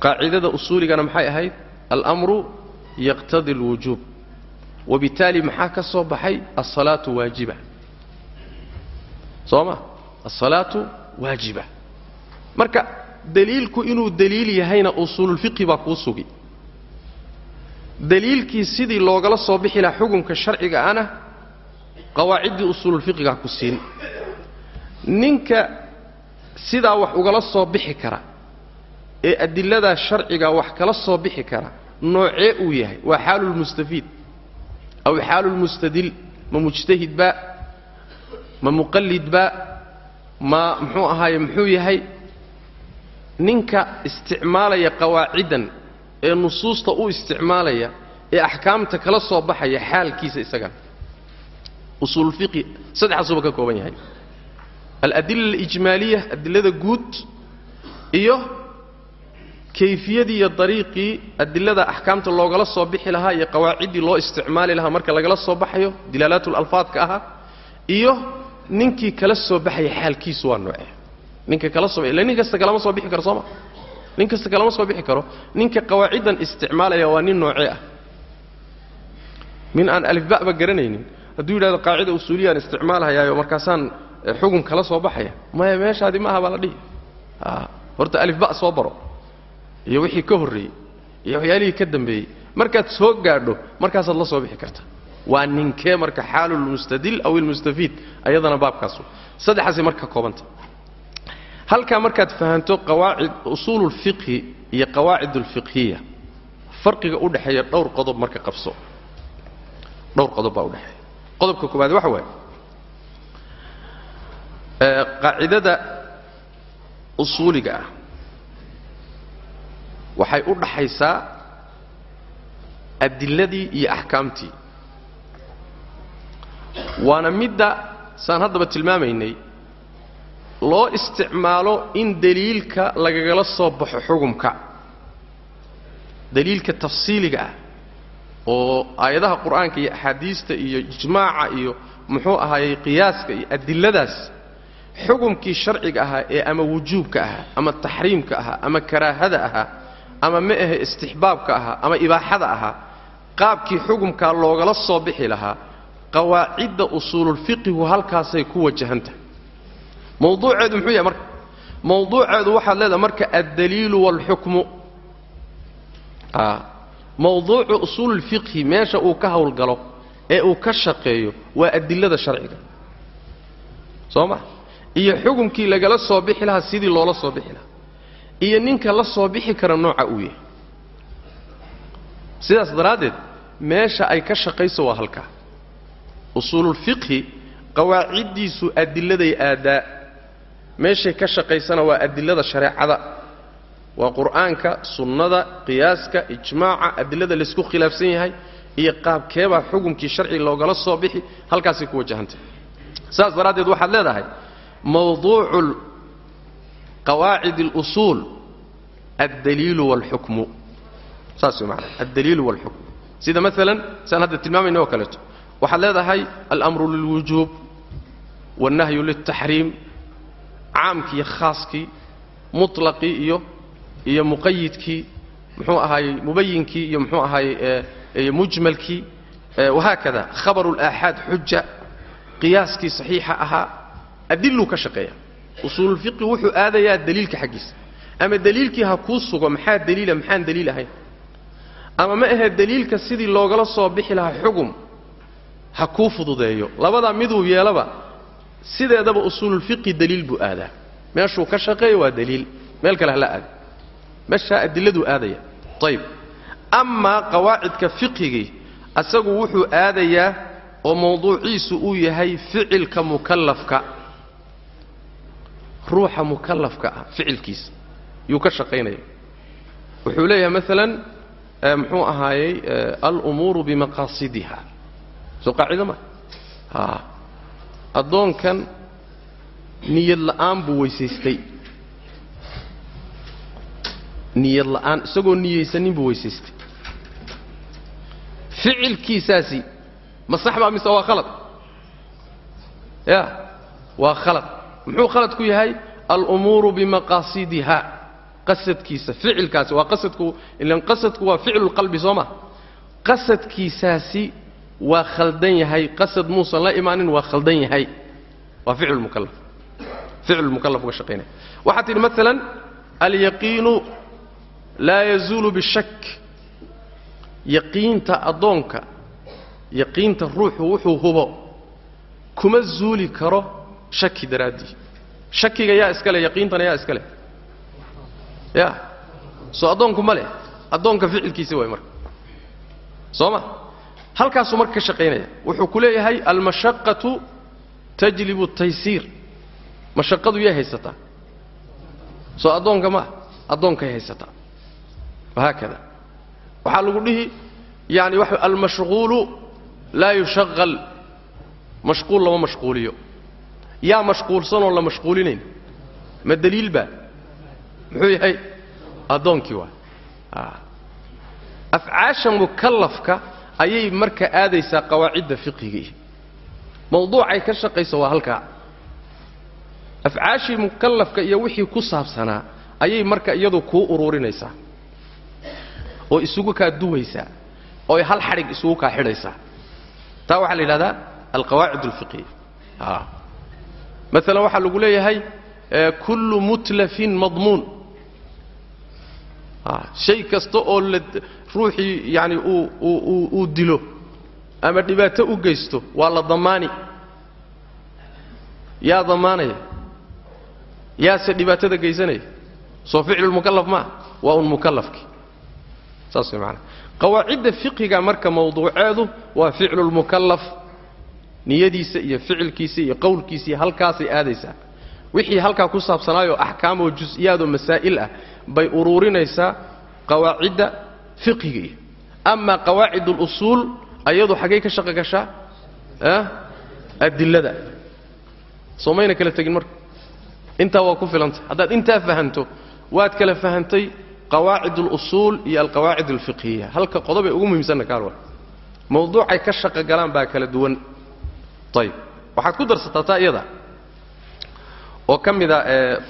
Qaacidada usuuligana maxay ahayd? Almru yaqtadi alwujuub wabitaali maxaa ka soo baxay alsalaatu waajiba soo ma alsalaatu waajiba marka daliilku inuu daliil yahayna usuululfiqhi baa kuu sugi daliilkii sidii loogala soo bixi lahaa xukumka sharciga ana qawaaciddii usuululfiqigaa ku siin ninka sidaa wax ugala soo bixi kara ee adiladaa sharciga wax kala soo bixi kara noocee uu yahay waa xaalulmustafiid aw xaalulmustadil ma mujtahid ba ma muqallid ba ma muxuu ahaaye muxuu yahay ninka isticmaalaya qawaaciddan ee nusuusta u isticmaalaya ee axkaamta kala soo baxaya xaalkiisa isagana usuululfiqhi saddexaasuba ka kooban yahay aladila alijmaaliya adilada guud iyo kayfiyadii iyo dariiqii adilada axkaamta loogala soo bixi lahaa iyo qawaaciddii loo isticmaali lahaa marka lagala soo baxayo dilaalaatul-alfaadka ahaa iyo ninkii kala soo baxaya xaalkiisu waa noocee ninka kala soo illa nin kasta kalama soo bixi karo sooma nin kasta kalama soo bixi karo. Ninka qawaaciddan isticmaalaya waa nin noocee ah. Min aan alifba'ba garanaynin hadduu yidhahdo qaacida usuuliyaan isticmaalhayaayo markaasaan xugum kala soo baxaya maya meeshaadi ma baa la dhihi. Horta alifba soo baro iyo wixii ka horreeyey iyo waxyaalihii ka dambeeyey. Markaad soo gaadho markaasaad la soo bixi karta. Waa ninkee marka xaalulmustadil aw ilmustafiid ayadana baabkaasu. Saddexaasay marka ka koobanta. Halkaa markaad fahanto qawaacid usuululfiqhi iyo qawaacid ulfiqhiya farqiga u dhexeeya dhowr qodob marka qabso. Dhowr qodob baa udhexeeya qodobka koowaad waxa waaye qaacidada usuuliga ah waxay u dhaxaysaa adiladii iyo axkaamtii. Waana midda saan haddaba tilmaamaynay loo isticmaalo in deliilka lagagala soo baxo xugumka. Deliilka tafsiiliga ah oo aayadaha qur'aanka iyo axaadiista iyo ijmaaca iyo muxuu ahaayey qiyaaska iyo adiladaas xukumkii sharciga ahaa ee ama wujuubka ahaa ama taxriimka ahaa ama karaahada ahaa ama ma ahe istixbaabka ahaa ama ibaaxada ahaa qaabkii xukumkaa loogala soo bixi lahaa qawaacidda usuululfiqihu halkaasay ku wajahantahay mawduuceedu muxuu yahay marka? Mawduuceedu waxaad leedahay marka addaliilu waalxukmu mawduucu usuululfiqhi meesha uu ka howlgalo ee uu ka shaqeeyo waa adilada sharciga. Soo ma? Iyo xukumkii lagala soo bixi lahaa sidii loola soo bixi lahaa iyo ninka la soo bixi kara nooca uu yahay. Sidaas daraaddeed meesha ay ka shaqayso waa halkaa usuululfiqhi qawaaciddiisu adiladay aadaa meeshay ka shaqaysana waa adilada shareecada. Waa qur'aanka sunnada qiyaaska ijmaaca adilada laysku khilaafsan yahay iyo qaabkeebaa xukumkii sharci loogala soo bixi halkaasay ku wajahantay saas daraaddeed waxaad leedahay mawduucu qawaacid اlusuul addaliilu wاlxukmu saas way maanaa addaliilu wاlxukmu sida maalan saan hadda tilmaamayna oo kaleeto waxaad leedahay alamru lilwujuub wاlnahyu liltaxriim caamkii khaaskii muطlaqii iyo iyo muqayidkii muxuu ahaayey mubayinkii iyo muxuu ahaayey mujmalkii wahaakada khabaru اlaaxaad xuja qiyaaskii saxiixa ahaa adiluu ka shaqeeya usuululfiqi wuxuu aadayaa daliilka xaggiisa. Ama daliilkii ha kuu sugo maxaa daliila maxaan daliil ahayn? Ama ma ahe daliilka sidii loogala soo bixi lahaa xugum ha kuu fududeeyo? Labadaa miduu yeelaba sideedaba usuululfiqi daliil buu aadaa. Meeshuu ka shaqeeyo waa daliil. Meel kale hala aada meeshaa adiladuu aadaya. Ayib amaa qawaacidka fiqhigii asagu wuxuu aadayaa oo mawduuciisu uu yahay ficilka mukallafka ruuxa mukallafka ah ficilkiisa yuu ka shaqaynaya wuxuu leeyahay maalan muxuu ahaayey alumuuru bimaqaasidiha. Soo qaacido ma? A addoonkan niyad la'aan buu weysaystay. Niyad la'aan isagoo niyaysanin buu weysaystay. Ficilkiisaasi ma sax baa mise waa khalad? Ya waa khalad muxuu khalad ku yahay? Alumuuru bimaqaasidiha qasadkiisa ficilkaasi. Waa qasadku ilan qasadku waa ficlulqalbi soo ma? Qasadkiisaasi waa khaldan yahay. Qasad muusan la imaanin waa khaldan yahay. Waa ficlulmukallaf ficlulmukallaf uga shaqaynaya waxaad tidhi maalan alyaqiinu laa yazuulu bishak yaqiinta addoonka yaqiinta ruuxu wuxuu hubo. Kuma zuuli karo shaki daraaddii shakiga yaa iska leh yaqiintana yaa iska leh ya. Soo addoonku ma leh addoonka ficilkiisa waay marka soo ma halkaasuu marka ka shaqaynaya wuxuu ku leeyahay almashaqatu tajlibu taysiir mashaqadu yay haysataa soo addoonka ma addoonkay haysataa wahaakada waxaa lagu dhihi yani wa almashquulu laa yushaqal mashquul lama mashquuliyo yaa mashquulsanoo la mashquulinayn. Ma daliil baa muxuu yahay? Addoonkii waa. Afcaasha mukallafka ayay marka aadaysaa qawaacidda fiqhigii. Mawduucay ka shaqayso waa halkaa. Afcaashii mukallafka iyo wixii ku saabsanaa ayay marka iyadu kuu uruurinaysaa. Oo isugu kaa duwaysaa. Oo hal xadhig isugu kaa xidhaysaa. Taa waxaa la yidhahdaa alqawaacid alfiqhiya maalan waxaa lagu leeyahay kullu mutlafin madmuun. Shay kasta oo ruuxii yani uu dilo ama dhibaato u geysto waa la damaani. Yaa damaanaya? Yaase dhibaatada geysanaya? Soo ficlulmukallaf maa waa un mukallafki. Saas way maanaa qawaacidda fiqiga marka mawduuceedu waa ficlulmukallaf niyadiisa iyo ficilkiisa iyo qowlkiisa iyo halkaasay aadaysaa. Wixii halkaa ku saabsanaayoo axkaamoo jus-iyaadoo masaa'il ah bay uruurinaysaa qawaacidda fiqhiga iyo amaa qawaacid اlusuul ayadu xaggay ka shaqo gashaa adilada soo mayna kala tegin marka. Intaa waa ku filantay. Haddaad intaa fahanto waad kala fahantay qawaacid اlusuul iyo alqawaacid alfiqhiya halka qodobay ugu muhiimsanna kaalwa mawduucay ka shaqo galaan baa kala duwan ayib waxaad ku darsataa taa iyada. Oo ka mida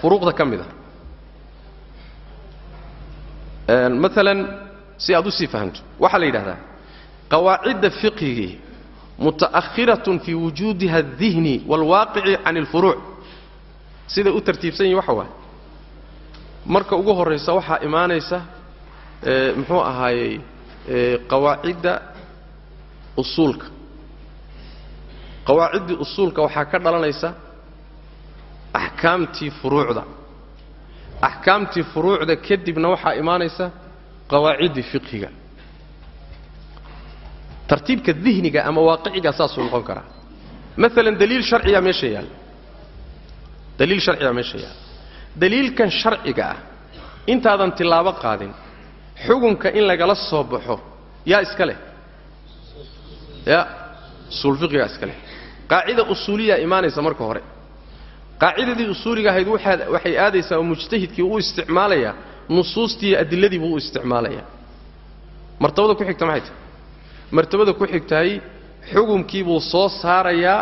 furuuqda ka mid a maalan si aad u sii fahanto waxaa la yidhahdaa qawaacidda fiqhigii muta'ahiratun fii wujuudiha aldihni waalwaaqici can alfuruuc siday u tartiibsan yihiin waxa waay. Marka ugu horraysa waxaa imaanaysa muxuu ahaayey qawaacidda usuulka qawaaciddii usuulka waxaa ka dhalanaysa axkaamtii furuucda. Axkaamtii furuucda kadibna waxaa imaanaysa qawaaciddii fiqhiga. Tartiibka dihniga ama waaqiciga saasuu noqon karaa. Maalan daliil sharciyaa meesha yaalla daliil sharciyaa meesha yaalla daliilkan sharciga ah intaadan tilaabo qaadin xukunka in lagala soo baxo yaa iska leh? Ya usuulfiqigaa iska leh qaacida usuuliyaa imaanaysa marka hore. Qaacidadii usuuliga ahayd waxay aadaysaa oo mujtahidkii u isticmaalayaa nusuustii iyo adiladii buu u isticmaalayaa martabada ku xigta maxay? Tahay martabada ku xigtahay xukumkiibuu soo saarayaa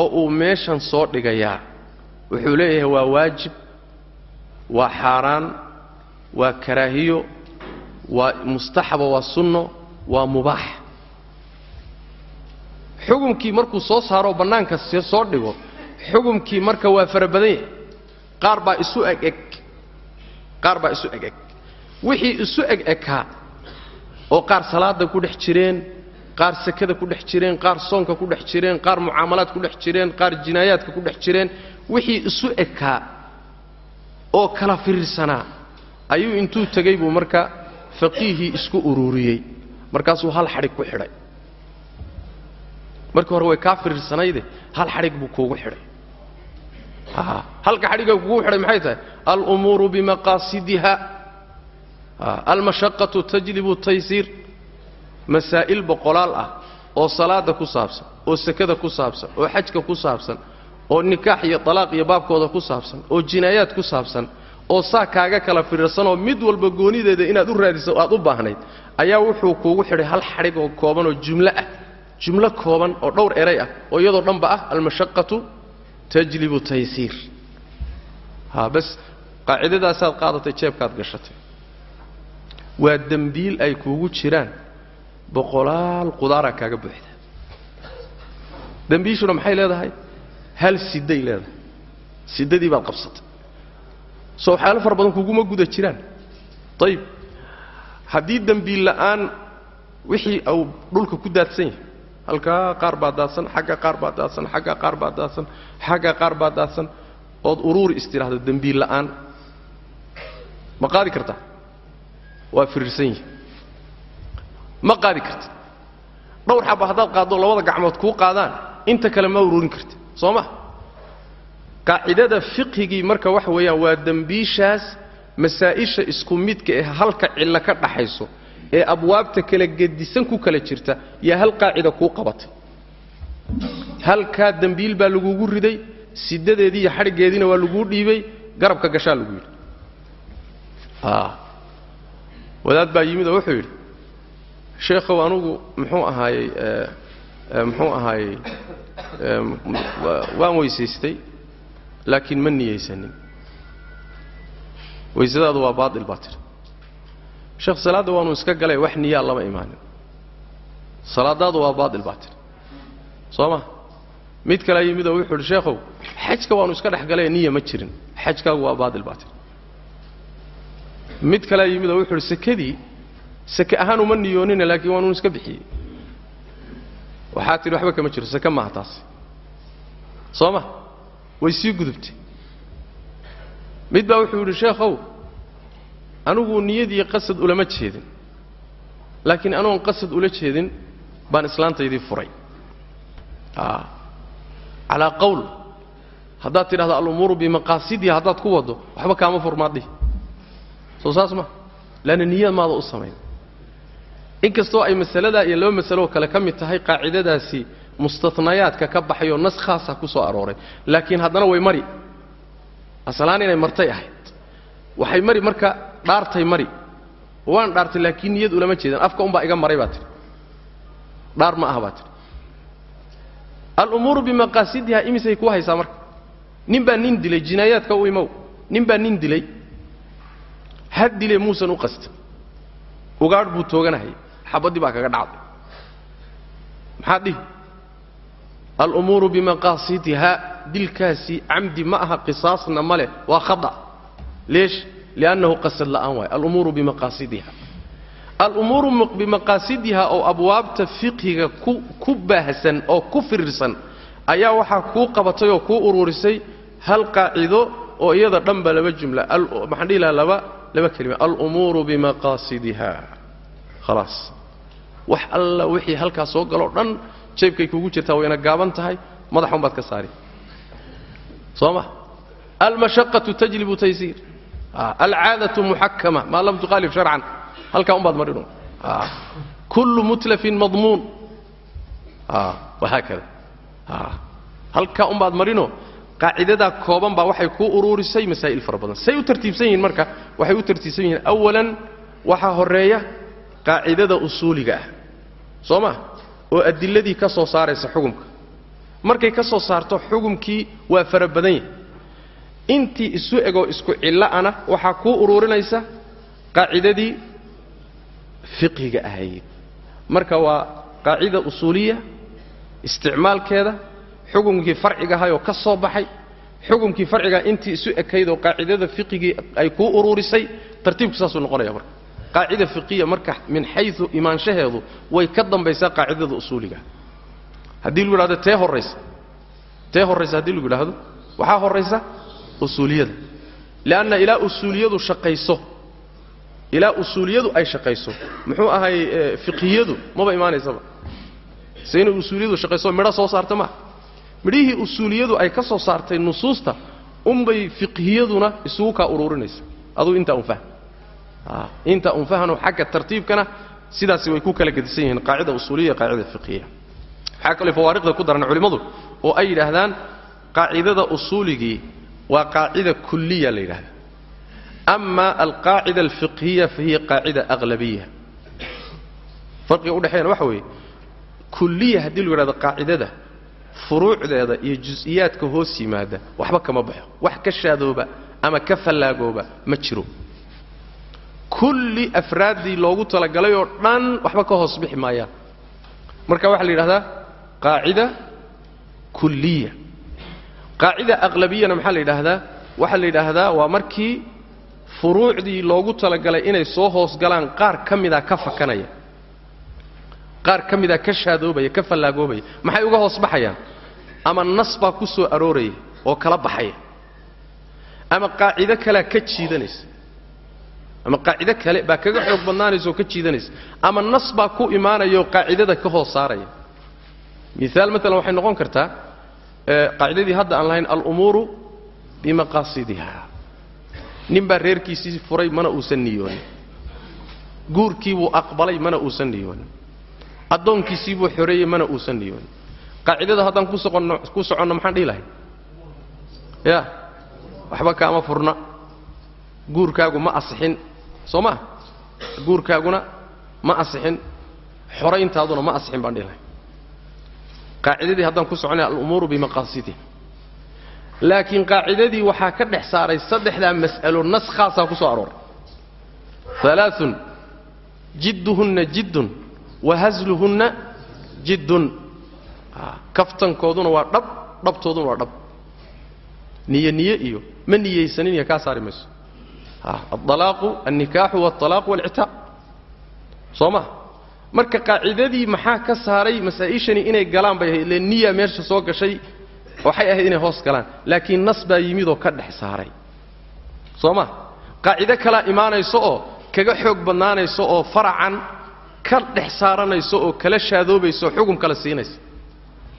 oo uu meeshan soo dhigayaa wuxuu leeyahay waa waajib waa xaaraan waa karaahiyo waa mustaxaba waa sunno waa mubaax xukumkii markuu soo saaroo bannaanka soo dhigo xukumkii marka waa fara badan yahay qaar baa isu egeg qaar baa isu egeg wixii isu eg-ekaa oo qaar salaada ku dhex jireen qaar sakada ku dhex jireen qaar soonka ku dhex jireen qaar mucaamalaad ku dhex jireen qaar jinaayaadka ku dhex jireen wixii isu ekaa oo kala firirsanaa ayuu intuu tegey buu marka faqiihii isku ururiyey markaasuu hal xadhig ku xidhay markii hore way kaa firirsanayde hal xadhig buu kuugu xidhay. Halka xadhigga kugu xidhay maxay tahay? Alumuuru bimaqaasidiha almashaqatu tajlibu taysiir. Masaa'il boqolaal ah oo salaada ku saabsan oo sakada ku saabsan oo xajka ku saabsan oo nikaax iyo talaaq iyo baabkooda ku saabsan oo jinaayaad ku saabsan oo saa kaaga kala firirsanoo mid walba goonideeda inaad u raadiso aad u baahnayd ayaa wuxuu kuugu xidhay hal xadhig oo kooban oo jumlo ah jumlo kooban oo dhowr eray ah oo iyadoo dhanba ah almashaqatu tajlibu taysiir. Ha bas qaacidadaasaad qaadatay jeebkaad gashatay. Waa dembiil ay kuugu jiraan boqolaal qudaaraa kaaga buuxda. Dembiishuna maxay leedahay? Hal siday leedahay. Sidadii baad qabsatay. Soo waxyaalo fara badan kuguma guda jiraan. Ayib haddii dembiil la'aan wixii uu dhulka ku daadsan yahay halkaa qaar baa daadsan xagga qaar baa daadsan xagga qaar baa daadsan xagga qaar baa daadsan. Ood uruuri istidhaahdo dembiil la'aan. Ma qaadi kartaa? Waa firirsan yihi ma qaadi karti dhowr xaba haddaad qaaddo labada gacmood kuu qaadaan inta kale ma ururin karti. Soo ma? Qaacidada fiqhigii marka waxa weeyaan waa dembiishaas masaa'isha isku midka ee halka cillo ka dhaxayso ee abwaabta kala gedisan ku kala jirta yaa hal qaacida kuu qabatay. Halkaa dembiil baa lagugu riday sidadeedii iyo xadhiggeediina waa laguu dhiibay garabka gashaa lagu yidhi. Wadaad baa yimid oo wuxuu yidhi sheekhow anugu muxuu ahaayey muxuu ahaayey waan weysaystay laakiin ma niyaysanin waysadaadu waa baail baa tiri sheekh salaadda waanu iska galay wax niyaa lama imaanin. Salaadaadu waa baail baa tiri soo ma? Mid kalea yimid oo wuxuu idhi sheekhow xajka waanu iska dhex galay niya ma jirin. Xajkaagu waa baail baa tiri mid kalea yimid oo wuxuu idhi sakadii sake ahaan uma niyoonina laakiin waanuun iska bixiyey. Waxaa tidhi waxba kama jiro sake maaha taasi soo ma? Way sii gudubtay. Mid baa wuxuu yidhi sheekhow anigu niyadii qasad ulama jeedin. Laakiin anugon qasad ula jeedin baan islaantaydii furay. Calaa qawl haddaad tidhahdo alumuuru bimaqaasidiha haddaad ku waddo waxba kaama furmaadhihi soo saas ma. Leanna niyad maada u samayn. Inkastoo ay masaladaa iyo laba masaloo kale ka mid tahay qaacidadaasi mustatnayaadka ka baxayoo nas khaasa ku soo arooray. Laakiin haddana way mari. Asalaan inay martay ahayd. Waxay mari marka dhaartay mari. Waan dhaartay laakiin niyad ulama jeedan afka unbaa iga maray baa tihi dhaar ma aha baa tihi alumuuru bimaqaasidiha imisay ku haysaa marka. Nin baa nin dilay jinaayaadka u imow. Nin baa nin dilay. Had dile muusan u qastin. Ugaadh buu tooganahayay xabaddii baa kaga dhacday. Maxaad dhihi? Alumuuru bimaqaasidiha dilkaasi camdi ma aha qisaasna ma leh. Waa khada. Leesh liannahu qasad la'aan waayo alumuuru bimaqaasidiha alumuuru bimaqaasidiha oo abwaabta fiqhiga ku baahsan oo ku firirsan ayaa waxaa kuu qabatay oo kuu ururisay hal qaacido oo iyada dhanba laba jumla maxaan dhihi lahaa laba laba kelima alumuuru bimaqaasidiha khalaas wax alla wixii halkaa soo galoo dhan jeebkay kugu jirtaa wayna gaaban tahay madaxun baad ka saari soo ma almashaqatu tajlibu taysiir alcaadatu muxakama maa lam tukhaalif sharcan halkaa umbaad marino kullu mutlafin madmuun wahaakada. Halkaa umbaad marino. Qaacidadaa kooban baa waxay kuu uruurisay masaa'il fara badan. Say u tartiibsan yihiin marka waxay u tartiibsan yihiin. Awalan waxaa horreeya qaacidada usuuliga ah. Soo ma? Oo adiladii ka soo saaraysa xukumka. Markay ka soo saarto xukumkii waa fara badan yahay intii isu egoo isku cillo'ana waxaa kuu uruurinaysa qaacidadii fiqhiga ahayd. Marka waa qaacida usuuliya isticmaalkeeda xukumkii farciga ahayoo ka soo baxay xukumkii farcigaa intii isu ekaydoo qaacidada fiqigii ay kuu uruurisay tartiibku saasuu noqonaya marka. Qaacida fiqiya marka min xayu imaanshaheedu way ka dambaysaa qaacidada usuuliga. Haddii lagu yidhahdo tee horraysa tee horraysa haddii lagu yidhaahdo waxaa horraysa usuuliyada. Leanna ilaa usuuliyadu shaqayso. Ilaa usuuliyadu ay shaqayso. Muxuu ahay fiqhiyadu? Maba imaanaysaba. Se inay usuuliyadu shaqayso midho soo saarta maa midhihii usuuliyadu ay ka soo saartay nusuusta unbay fiqhiyaduna isugu kaa uruurinaysa. Aduu intaa un fahm intaa un fahno xagga tartiibkana sidaasi way ku kala gedisan yihiin qaacida usuuliya qaacida fiqhiya. Waxaa kaloo fawaariqda ku daran culimmadu oo ay yidhaahdaan qaacidada usuuligii waa qaacida kuliya la yidhahda ama alqaacida alfiqhiya fahiya qaacida aqlabiya farqiga udhexeeyana waxa weeye kuliya haddii lu yidhahdo qaacidada furuucdeeda iyo jus-iyaadka hoos yimaada waxba kama baxo. Wax ka shaadooba ama ka fallaagooba ma jiro. Kulli afraaddii loogu talagalay oo dhan waxba ka hoos bixi maayaan marka waxaa la yidhahdaa qaacida kuliya qaacida aqlabiyana maxaa la yidhaahdaa? Waxaa la yidhaahdaa waa markii furuucdii loogu talagalay inay soo hoos galaan qaar ka mida ka fakanaya. Qaar ka mida ka shaadoobaya ka fallaagoobaya maxay uga hoos baxayaan? Ama nas baa ku soo arooraya oo kala baxaya. Ama qaacido kalea ka jiidanaysa. Ama qaacido kale baa kaga xoog badnaanaysa oo ka jiidanaysa. Ama nas baa ku imaanayaoo qaacidada ka hoos saaraya. Miaal maalan waxay noqon kartaa qaacidadii hadda aan lahayn alumuuru bimaqaasidiha. Nin baa reerkiisii furay mana uusan niyoonin. Guurkiibuu aqbalay mana uusan niyoonin. Addoonkiisiibuu xoreeyey mana uusan niyoonin. Qaacidada haddaan ku soconno maxaan dhihi lahay ya waxba kaama furna. Guurkaagu ma asixin. Soo maa guurkaaguna ma asixin. Xorayntaaduna ma asixin baan dhihi lahay qaacidadii haddaan ku soconay alumuuru bimaqaasidiha laakiin qaacidadii waxaa ka dhex saaray saddexdaa mas'alo nas khaasaa ku soo arooray. Alaaun jidduhunna jiddun wa hasluhunna jiddun. Kaftankooduna waa dhab dhabtooduna waa dhab. Niye niye iyo ma niyaysanin iyo kaa saari mayso. Aalaaqu alnikaaxu waalaaqu walcitaaq soo ma marka qaacidadii maxaa ka saaray masaa'ishani inay galaan bay ahayd ile niya meesha soo gashay waxay ahayd inay hoos galaan. Laakiin nas baa yimidoo ka dhex saaray. Soo ma qaacido kalaa imaanayso oo kaga xoog badnaanayso oo faracan ka dhex saaranayso oo kala shaadoobayso oo xugum kala siinaysa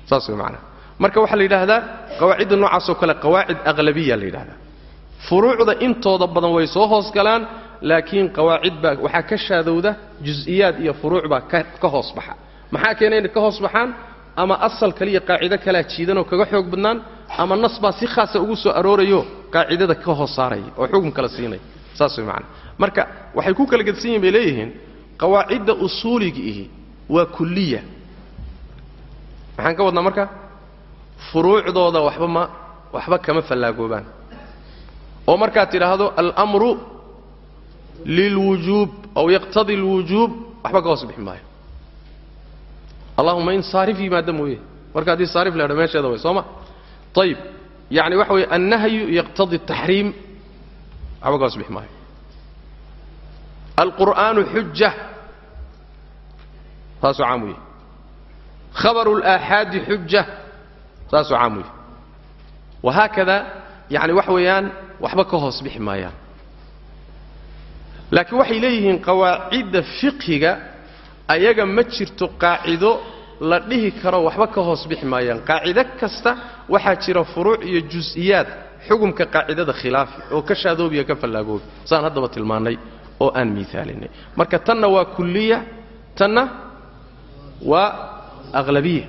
saas way macanaha marka waxaa la yidhaahdaa qawaacidda noocaasoo kale qawaacid aqlabiya la yidhahdaa furuucda intooda badan way soo hoos galaan laakiin qawaacid baa waxaa ka shaadowda jus-iyaad iyo furuuc baa ka hoos baxa. Maxaa keena inay ka hoos baxaan? Ama asal kaliya qaacido kalaa jiidanoo kaga xoog badnaan ama nas baa si khaasa ugu soo aroorayo qaacidada ka hoos saaraya oo xugum kala siinaya saas way macana marka waxay ku kala gedsan yihiin bay leeyihiin qawaacidda usuuliga ihi waa kuliya maxaan ka wadnaa marka? Furuucdooda waxba ma waxba kama fallaagoobaan oo markaad tidhaahdo almru lilwujuub aw yaqtadi alwujuub waxba ka hoos bixi maayo allahuma in saarif yimaada mooye marka haddii saarif la meesheeda way soo ma ayib yani waxa weeye annahyu yaqtadi ataxriim waxba ka hoos bixi maayo alqur'aanu xuja saasuu caam weye khabaru alaaxaadi xuja saasuu caam weye wahaakada yani wax weeyaan waxba ka hoos bixi maayaan laakiin waxay leeyihiin qawaacidda fiqhiga ayaga ma jirto qaacido la dhihi karo waxba ka hoos bixi maayaan. Qaacido kasta waxaa jira furuuc iyo jus-iyaad xukumka qaacidada khilaafi oo ka shaadoobiya ka fallaagoobi saan haddaba tilmaannay oo aan miaalinay marka tanna waa kulliya tanna waa aqlabiya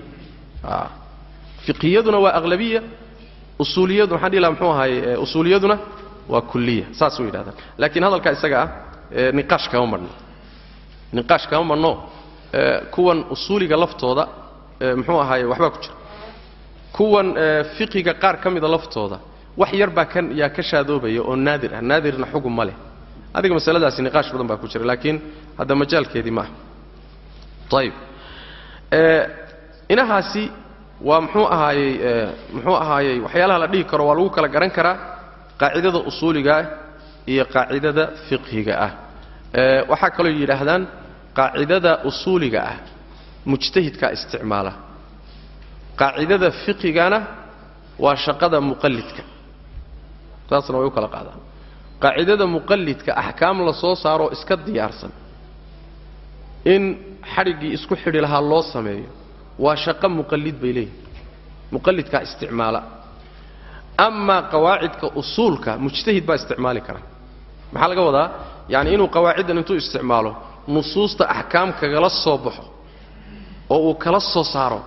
fiqhiyaduna waa aqlabiya usuuliyadu maxaan dhihi laha mxuu ahaye usuuliyaduna waa kulliya. Saas u yidhahdaan laakiin hadalkaa isaga ah niqaash kama marhno niqaash kama marhno kuwan usuuliga laftooda muxuu ahaaye waxbaa ku jira. Kuwan fiqiga qaar ka mida laftooda wax yar baa yaa ka shaadoobaya oo naadir ah. Naadirna xugum ma leh. Adiga masaladaasi niqaash badan baa ku jira laakiin hadda majaalkeedii ma aha. Ayib inahaasi waa mxuu ahaayey muxuu ahaayey waxyaalaha la dhihi karo waa lagu kala garan karaa qaacidada usuuligaah iyo qaacidada fiqhiga ah. Waxaa kaloo yidhaahdaan qaacidada usuuliga ah mujtahidkaa isticmaala. Qaacidada fiqhigana waa shaqada muqallidka. Saasna way u kala qaadaan. Qaacidada muqallidka axkaam la soo saaroo iska diyaarsan. In xadhiggii isku xidhi lahaa loo sameeyo waa shaqo muqallid bay leeyihiin muqallidkaa isticmaala. Amaa qawaacidka usuulka mujtahid baa isticmaali kara maxaa laga wadaa? Yacni inuu qawaaciddan intuu isticmaalo nusuusta axkaam kagala soo baxo oo uu kala soo saaro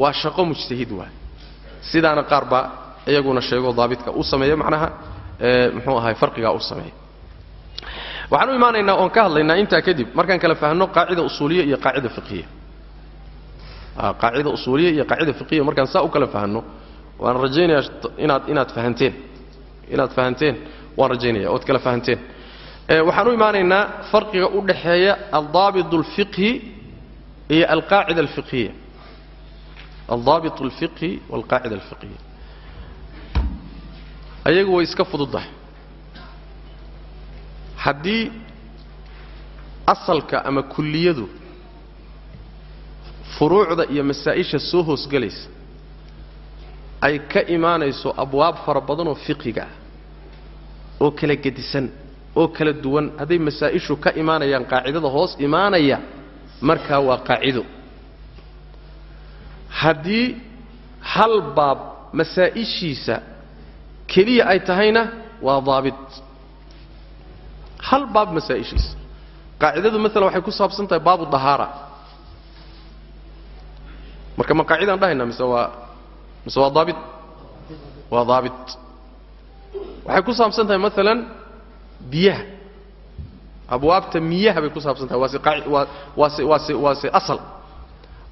waa shaqo mujtahid waay. Sidaana qaar baa iyaguna sheego daabitka u sameeya macnaha muxuu ahay farqigaa u sameeya waxaan u imaanaynaa oon ka hadlaynaa intaa kadib markaan kala fahno qaacida usuuliya iyo qaacida fiqhiya. Qaacida usuuliya iyo qaacida fiqhiya markaan saa u kala fahno waan rajaynayaa inaad inaad fahanteen. Inaad fahanteen waan rajaynaya ood kala fahanteen. Waxaan u imaanaynaa farqiga u dhaxeeya aldaabit alfiqhi iyo alqaacida alfiqhiya aldaabit alfiqhi walqaacida alfiqhiya ayagu way iska fududdahay haddii asalka ama kulliyadu furuucda iyo masaa'isha soo hoosgelaysa ay ka imaanayso abwaab fara badan oo fiqiga ah oo kala gedisan oo kala duwan. Hadday masaa'ishu ka imaanayaan qaacidada hoos imaanaya markaa waa qaacido. Haddii hal baab masaa'ishiisa keliya ay tahayna waa daabit. Hal baab masaa'ishiisa. Qaacidadu maalan waxay ku saabsan tahay baabu dahaara. Marka ma qaacidaan dhahaynaa mise waa mise waa daabit? Waa daabit waxay ku saabsan tahay maalan biyaha. Abwaabta miyaha bay ku saabsan tahay. Waa waase waase waase asal.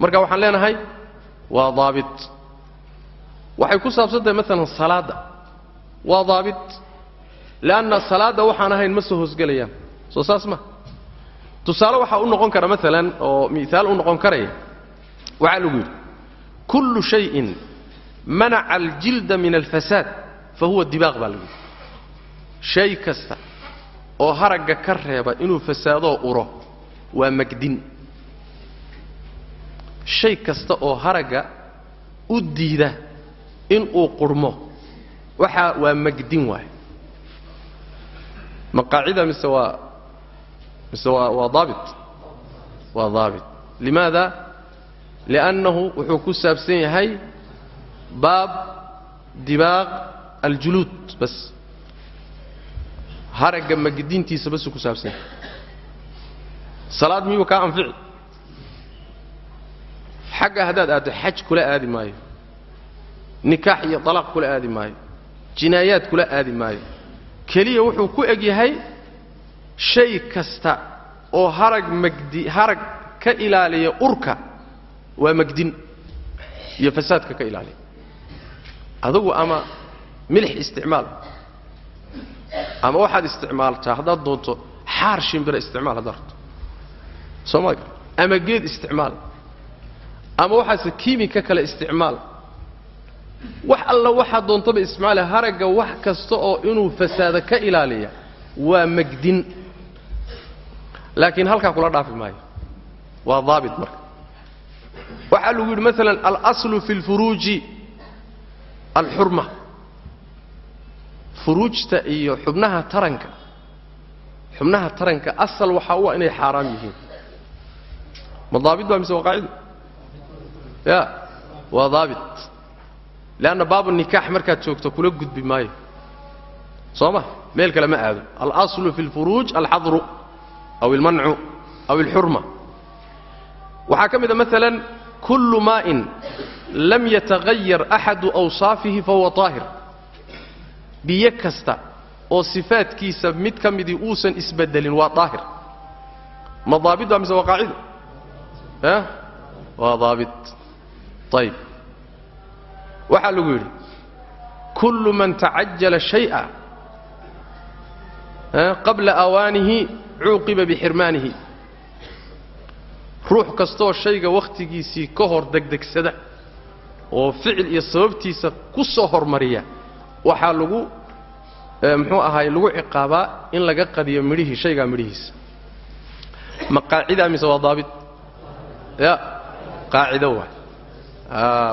Marka waxaan leenahay waa daabit. Waxay ku saabsan tahay maalan salaadda. Waa daabit. Leanna salaadda waxaan ahayn ma soo hoosgelayaan soo saas ma. Tusaale waxaa u noqon kara maalan oo miaal u noqon karaya waxaa lagu yidhi kullu shayin manaca aljilda min alfasaad fa huwa dibaaq baa lagu yidhi shay kasta oo haragga ka reeba inuu fasaadoo uro waa magdin. Shay kasta oo haragga u diida inuu qurhmo waxaa waa magdin waay. Ma mise waa mise waa waa daabit? Waa daabit. Limaada? Liannahu wuxuu ku saabsan yahay baab dibaaq aljuluud bas haragga magdintiisa basuu ku saabsan. Yahay salaad miyuu kaa anfici xagga haddaad aaddo xaj kula aadi maayo. Nikaax iyo dalaaq kula aadi maayo. Jinaayaad kula aadi maayo. Keliya wuxuu ku eg yahay shay kasta oo harag magdi harag ka ilaaliya urka waa magdin iyo fasaadka ka ilaaliya. Adugu ama milix isticmaal ama waxaad isticmaaltaa haddaad doonto xaar shimbira isticmaal haddaad rabto soo ma ama geed isticmaal. Ama waxaase kiimika kale isticmaal. Wax alla waxaa doontaba isticmaala haragga wax kasta oo inuu fasaado ka ilaaliya waa magdin. Laakiin halkaa kula dhaafi maayo. Waa daabit marka. Waxaa lagu yidhi maalan alaslu fi lfuruuji alxurma furuujta iyo xubnaha taranka. Xubnaha taranka asal waxaa u ah inay xaaraam yihiin. Ma daabit baa mise waa qaacido ya waa daabit. Leanna baabu nikaax markaad joogto kula gudbi maayo. Soo ma? Meel kale ma aado. Alaslu fi اlfuruuj alxadru aw ilmancu aw ilxurma waxaa ka mid a maalan kullu maa'in lam yatagayar axadu awsaafihi fahuwa طaahir biyo kasta oo sifaadkiisa mid ka midii uusan isbedelin waa daahir. Ma daabit waa mise waa qaacido? Eh waa daabit ayib waxaa lagu yidhi kullu man tacajala shay'a qabla awaanihi cuuqiba bixirmaanihi. Ruux kastooo shayga wakhtigiisii ka hor degdegsada oo ficil iyo sababtiisa ku soo hormariya waxaa lagu muxuu ahaay lagu ciqaabaa in laga qadiyo midhihii shaygaa midhihiisa ma qaacidaa mise waa daabit? Ya qaacido waay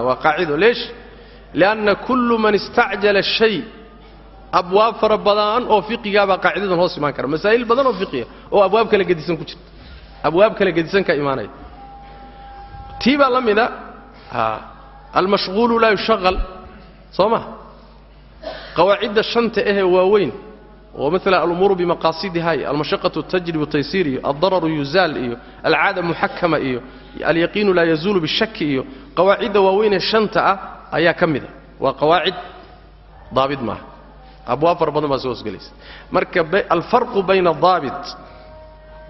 waa qaacido. Leesh lianna kullu man istacjala shay. Abwaab fara badan oo fiqigaabaa qaacidadan hoos imaan kara. Masaa'il badan oo fiqiga oo abwaab kala gedisan ku jirta abwaab kala gedisan ka imaanaya tii baa la mida almashquulu laa yushaqal soo ma qawaacidda shanta ahee waaweyn oo maala alumuuru bimaqaasidiha iyo almashaqatu tajribu taysiir iyo aldararu yuzaal iyo alcaada muxakama iyo alyaqiinu laa yazuulu bishaki iyo qawaacidda waaweynee shanta ah ayaa ka mida waa qawaacid daabit maaha. Abwaab fara badan baa soo hosgelaysa marka alfarqu bayna adaabit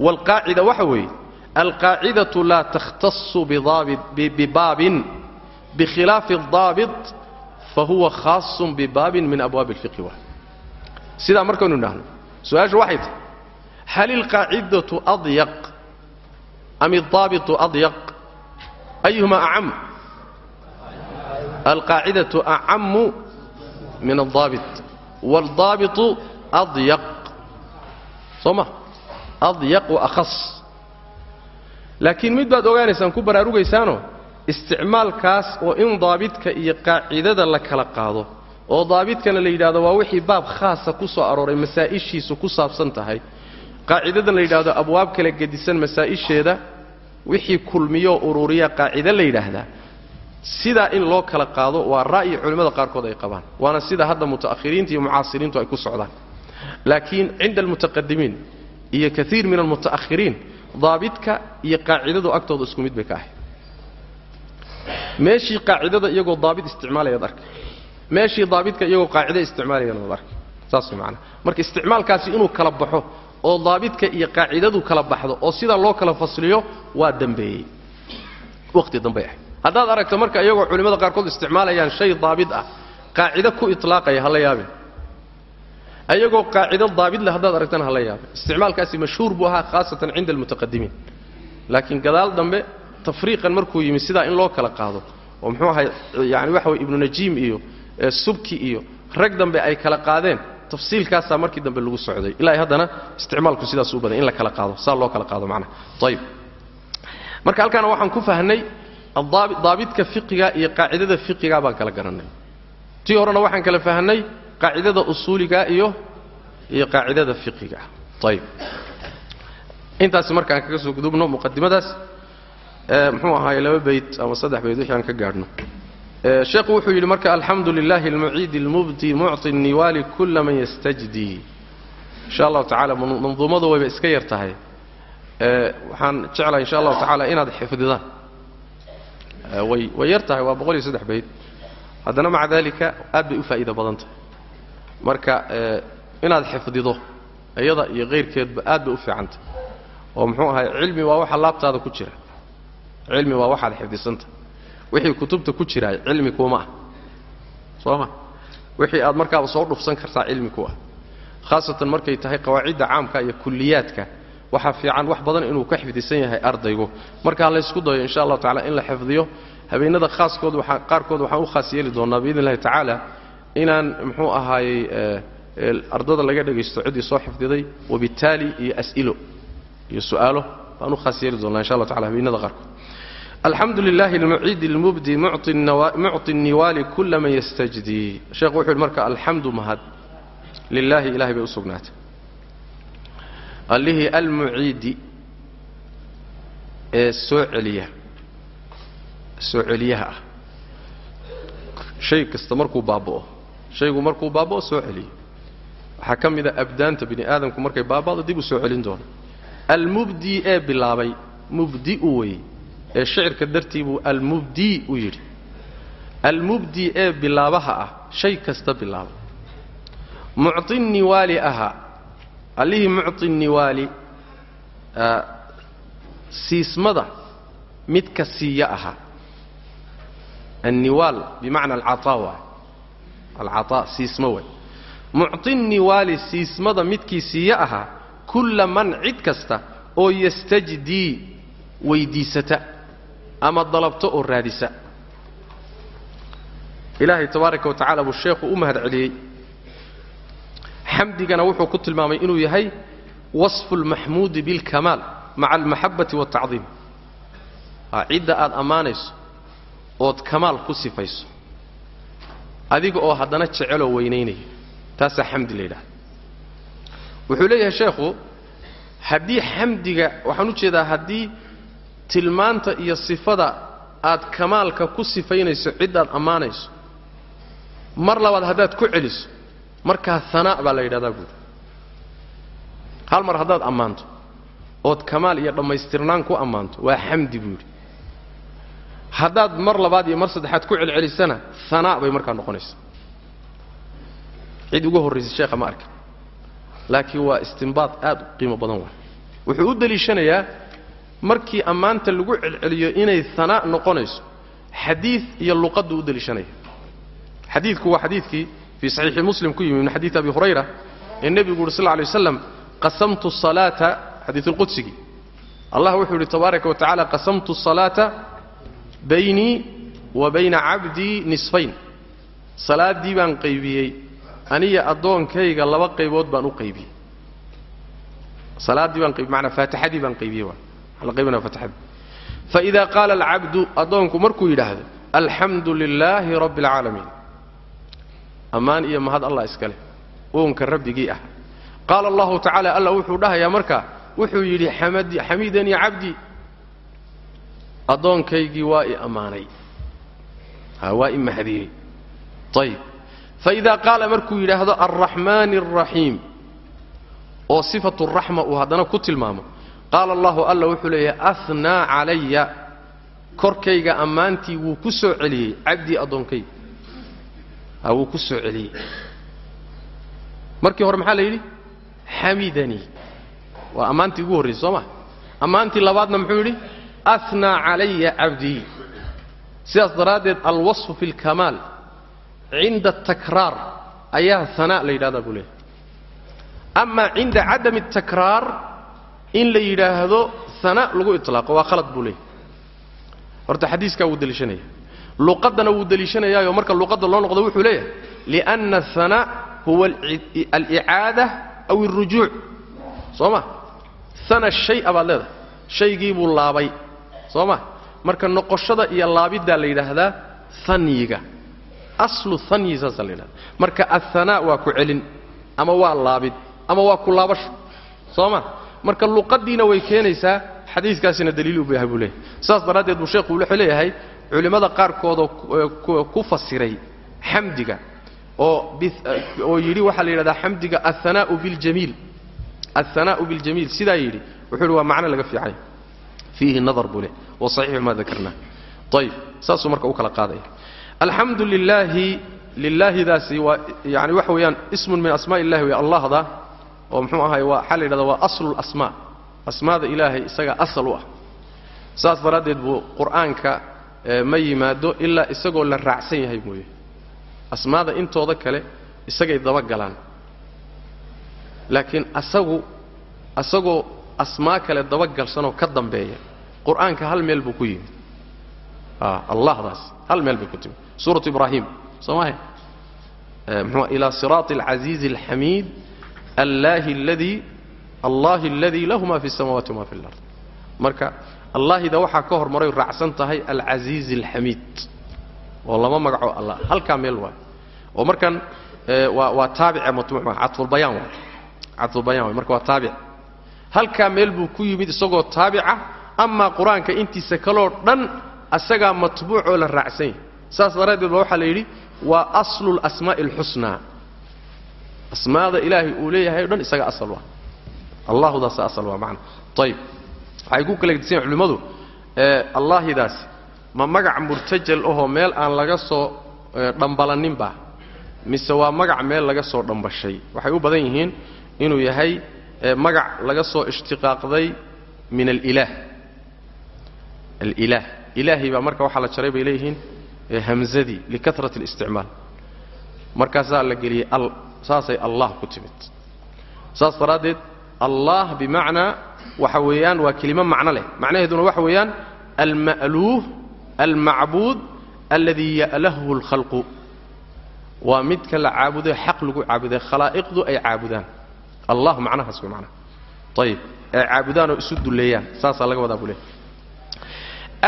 waalqaacida waxa weeye alqaacidatu laa takhtasu bibaabin bikhilaafi adaabit fahuwa khaasun bibaabin min abwaabi alfiqhi wa sidaa markaynu idhaahno su'aashu waxay tahay hal ilqaacidatu adyaq am aldaabitu adyaq ayuhuma acam alqaacidatu acamu min aldaabit wاldaabitu adyaq soo ma adyaq wa akhas laakiin mid baad ogaanaysaan ku baraarugaysaanoo isticmaalkaas oo in daabidka iyo qaacidada la kala qaado oo daabidkana la yidhahdo waa wixii baab khaasa ku soo arooray masaa'ishiisu ku saabsan tahay. Qaacidadan la yidhahdo abwaab kala gedisan masaa'isheeda wixii kulmiyoo ururiya qaacide la yidhaahdaa sidaa in loo kala qaado waa ra'yi culimmada qaarkood ay qabaan waana sida hadda muta'ahiriinta iyo mucaasiriintu ay ku socdaan. Laakiin cinda almutaqadimiin iyo kaiir min almuta'ahiriin daabidka iyo qaacidadu agtooda isku mid bay ka ahay meeshii qaacidada iyagoo daabit isticmaalayaad arkay meeshii daabidka iyagoo qaacide isticmaalayaan waad saas macana marka isticmaalkaasi inuu kala baxo oo daabidka iyo qaacidadu kala baxdo oo sidaa loo kala fasliyo waa dambeeyey. Waqti dambey ahay haddaad aragto marka iyagoo culimmada qaarkood isticmaalayaan shay daabit ah qaacide ku itlaaqaya ha la yaabin. Ayagoo qaacido daabit leh haddaad aragtana ha la yaabin. Isticmaalkaasi mashhuur buu ahaa khaasatan cinda almutaqadimiin. Laakiin gadaal dambe tafriiqan markuu yimi sidaa in loo kala qaado. Oo muxuu ahay yani waxa way ibnu najiim iyo subki iyo rag dambe ay kala qaadeen tafsiilkaasaa markii dambe lagu socday. Ilaa haddana isticmaalku sidaas u badan in la kala qaado saa loo kala qaado macnaha. Ayib marka halkaana waxaan ku fahnay daabidka fiqiga iyo qaacidada fiqiga baan kala garannay. Tii horena waxaan kala fahnay qaacidada usuuliga iyo iyo qaacidada fiqiga. Ayib intaasi markaan kaga soo gudubno muqadimadaas Eh, muxuu ahaaye laba bayd ama saddex bayd wixii aan ka gaadhno eh, sheekhu wuxuu yidhi marka alxamdu lilahi almuciidi almubdi mucطi niwaali kula man yastajdii insha allahu tacala manduumadu wayba iska yar tahay. Eh, waxaan jeclahay insha allahu tacala inaad xifdidaan way way yar tahay waa boqol iyo saddex bayd haddana maca daalika aad bay u faa'iida badan tahay. Marka inaad xifdido iyada iyo kayrkeedba aad bay u fiican tahay. Oo muxuu ahaye cilmi waa waxa laabtaada ku jira cilmi waa waxaad xifdisanta. Wixii kutubta ku jiraa cilmi kuuma ah. Soo ma? Wixii aad markaaba soo dhufsan kartaa cilmi ku ah. Khaasatan markay tahay qawaacidda caamka iyo kulliyaadka waxaa fiican wax badan inuu ka xifdisan yahay ardaygu. Markaa laysku dayo insha allahu tacala in la xifdiyo habeenada khaaskood waaa qaarkood waxaan u khaas yeeli doonnaa biidn illahi tacaala inaan muxuu ahaayey ardada laga dhagaysto ciddii soo xifdiday wabittaali iyo as'ilo iyo su'aalo baan u khaas yeeli doonnaa insha allah tacala habeenada qaarkood alxamdu lilaahi almuciid lmubdi mucطi niwaali kula man yastajdi. Sheekhu wuxu yidhi marka alxamdu mahad lilaahi ilahay bay u sugnaatay. Allihii almuciidi ee soo celiya soo celiyaha ah shay kasta markuu baaba'o shaygu markuu baaba'o soo celiya waxaa ka mida ah abdaanta bini aadamku markay baaba'do dib u soo celin doono almubdi ee bilaabay mubdi'u weeye ee shicirka dartii buu almubdi u yidhi. Almubdi ee bilaabaha ah shay kasta bilaaba. Mucti niwaali ahaa allihii niwaali siismada midka siiya ahaa. Anniwaal bimacna alcataa waay alcataa siismo waay. Niwaali siismada midkii siiya ahaa kulla man cid kasta oo yastajdii weydiisata ama dalabto oo raadisa. Ilaahay tabaaraka wa buu sheekhu u mahad celiyey xamdigana wuxuu ku tilmaamay inuu yahay wasfu lmaxmuudi bilkamaal maca almaxabati waaltacdiim cidda aad ammaanayso ood kamaal ku sifayso. Adiga oo haddana jeceloo weynaynaya taasaa xamdi la yidhahda wuxuu leeyahay sheekhu haddii xamdiga waxaan u jeedaa haddii tilmaanta iyo sifada aad kamaalka ku sifaynayso ciddaad ammaanayso. Mar labaad haddaad ku celiso markaa hanaa baa la yidhahdaa buuri hal mar haddaad ammaanto ood kamaal iyo dhammaystirnaan ku ammaanto waa xamdi buu yidhi. Haddaad mar labaad iyo mar saddexaad ku celcelisana hanaa bay markaa noqonaysaa. Cid ugu horraysay sheekha ma arkin. Laakiin waa istimbaad aad u qiimo badan waay. Wuxuu u deliishanayaa markii ammaanta lagu celceliyo inay hanaa noqonayso xadiid iyo luqaddu u deliishanaya. Xadiidku waa xadiidkii fii saxiixi muslim ku yimi min xadiid abi hurayra ee nebigu uhi sal lay waslam qasamtu salaata xadiid ulqudsigii allah wuxuu yidhi tabaaraka wa qasamtu salaata baynii wa bayna cabdii nisfayn. Salaaddii baan qaybiyey aniya addoonkayga laba qaybood baan u qaybiyey. Salaaddii baan qayb manaa faatixadii baan qaybiyey faida qaala alcabdu addoonku markuu yidhaahdo alxamdu lilaahi rabbi alcaalamiin ammaan iyo mahad allah iska leh uunka rabbigii ah qaala allahu tacala alla wuxuu dhahayaa markaa wuxuu yidhi xamidanii cabdii addoonkaygii waa i ammaanay waa i mahadiyey ayib faida qaala markuu yidhaahdo alraxmaani alraxiim oo sifatu raxma uu haddana ku tilmaamo qaala allahu alla wuxuu leeyahay ahnaa calaya. Korkayga ammaantii wuu ku soo celiyey cabdii addoonkayga ha wuu ku soo celiyey. Markii hore maxaa la yidhi? Xamidanii waa ammaantii ugu horraysay soo ma? Ammaantii labaadna muxuu yidhi? Ahnaa calaya cabdii sidaas daraaddeed alwasfu fi lkamaal cinda atakraar ayaa hanaa la yidhahdaa buu leeyahay. Ama cinda cadami atakraar in la yidhaahdo hana lagu itlaaqo waa khalad buu leeyahay. Horta xadiiskaa wuu deliishanaya luqaddana wuu deliishanayaayo marka luqadda loo noqdo wuxuu leeyahay lianna ahanaa huwa alicaada aw alrujuuc soo ma? Hana shaya baad leedahay. Shaygii buu laabay. Soo ma? Marka noqoshada iyo laabiddaa la yidhaahdaa hanyiga aslu hanyi saasaa la yidhahda marka ahanaa waa ku celin ama waa laabid ama waa ku laabasho. Soo ma marka luqaddiina way keenaysaa xadiiskaasina daliil u yahay buu leeyahay. Saas daraaddeed buu sheekhu wuxuu leeyahay culimmada qaarkoodoo ku fasiray xamdiga oo oo yidhi waxaa la yidhahdaa xamdiga athanaa'u biljamiil. Athanaa'u biljamiil sidaa yidhi wuxuu yidhi waa macno laga fiicay. Fiihi nadar buu leeyahy wa saxiixu maa dakarnaa. Ayib saasuu marka u kala qaadaya alxamdu lilaahi lilaahidaasi waa yani waxa weeyaan ismun min asmaa illahi wey allahda oo muxuu ahaay waa waxaa la yidhahda waa aslu lasmaa asmaada ilaahay isagaa asal u ah. Saas daraaddeed buu qur'aanka ma yimaado ilaa isagoo la raacsan yahay mooye. Asmaada intooda kale isagay dabagalaan laakiin asagu asagoo asmaa kale dabagalsanoo ka dambeeya qur'aanka hal meel buu ku yimid. Allahdaas hal meel bay ku timid. Suuratu ibraahim soo maahe mxuu ilaa siraati alcasiizi alxamiid allaahi aladii allaahi aladii lahumaa fi samaawaati wamaa fi lard marka allaahida waxaa ka hormaray raacsan tahay alcasiizi alxamiid oo lama magaco allah halkaa meel waay. Oo markan waa taabice matmuuc waa waay. Cadfulbayaan waay marka waa taabic. Halkaa meel buu ku yimid isagoo taabica amaa qur'aanka intiisa kaloo dhan asagaa matbuucoo la raacsan yahay. Saas daraaddeed ba waxaa la yidhi waa aslu lasmaa'i alxusnaa asmaada ilaahay uu leeyahay o dhan isaga asal waa. Allahudaasa asal waa macna. Ayib waxay ku kala gedisan culimmadu allaahidaasi ma magac murtajal ahoo meel aan laga soo dhambalaninba mise waa magac meel laga soo dhambashay. Waxay u badan yihiin inuu yahay magac laga soo ishtiqaaqday min alilaah alilaah ilaahay baa marka waxaa la jaray bay leeyihiin hamzadii likarat اlisticmaal markaasaa la geliyey al saasay allah ku timid. Saas daraaddeed allah bimacnaa waxa weeyaan waa kelimo macno leh. Macnaheeduna waxa weeyaan alma'luuh almacbuud alladii ya'lahu اlkhalqu waa midka la caabuday xaq lagu caabuday khalaa'iqdu ay caabudaan. Allah macnahaas way macnaha ayib ay caabudaan oo isu dulleeyaan saasaa laga wadaa buu leey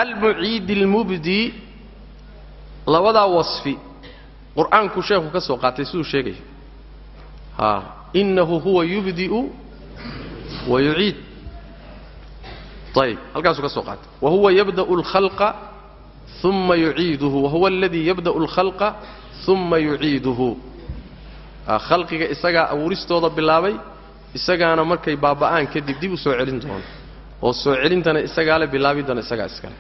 almuciidi almubdi labadaa wasfi. Qur'aanku sheekhu ka soo qaatay siduu sheegaya ha. Innahu huwa yubdi'u wa yuciid ayib halkaasuu ka soo qaatay. Wa huwa yabda'u alkhalqa uma yuciiduhu wa huwa aladii yabda'u alkhalqa uma yuciiduhu khalqiga isagaa abuuristooda bilaabay isagaana markay baaba'aan kadib dib u soo celin doono oo soo celintana isagaa le bilaabiddana isagaa iskale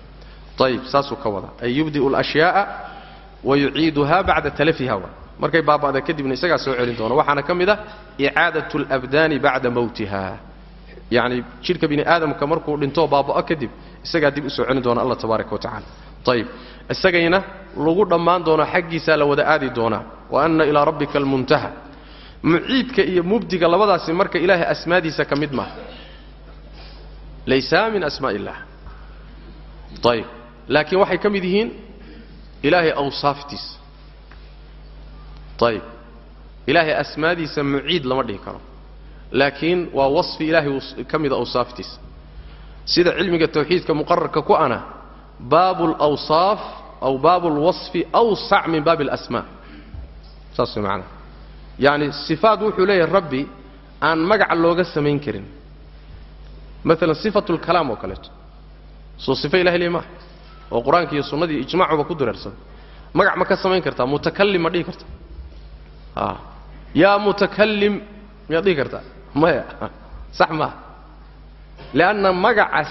ayib saasuu ka wadaa. Ay yubdi'u alashyaaa wa yuciiduha bacda talafiha markay baaba'da kadibna isagaa soo celin doono. Waxaana ka mid ah icaadat alabdaani bacda mawtiha. Yacni jidhka bini aadamka markuu dhintoo baaba'o kadib isagaa dib u celin doona allah tabaaraka wa tacala ayib isagayna lagu dhammaan doono xaggiisaa la wada aadi doonaa wa anna ilaa rabbika almuntaha muciidka iyo mubdiga labadaasi marka ilaahay asmaadiisa ka mid maaha laysaa min asmaa illah ayib laakiin waxay ka mid yihiin ilaahay awsaaftiisa ayib ilaahay asmaadiisa muciid lama dhihi karo. Laakiin waa wasfi ilaahay ka mida awsaaftiisa. Sida cilmiga tawxiidka muqararka ku ana baabu lawsaaf aw baabu lwasfi awsac min baabi alasmaa saas macanaha yacni sifaad wuxuu leeyahay rabbi aan magaca looga samayn karin. Maalan sifatu lkalaam oo kaleeto. Soo sifo ilahay le maaha oo qur'aanka iyo sunnadii ijmacuba ku dureersan magac ma ka samayn kartaa mutakallim ma dhihi karta yaa mutakallim. Miyaad dhihi kartaa maya. Sax maaha lianna magacaas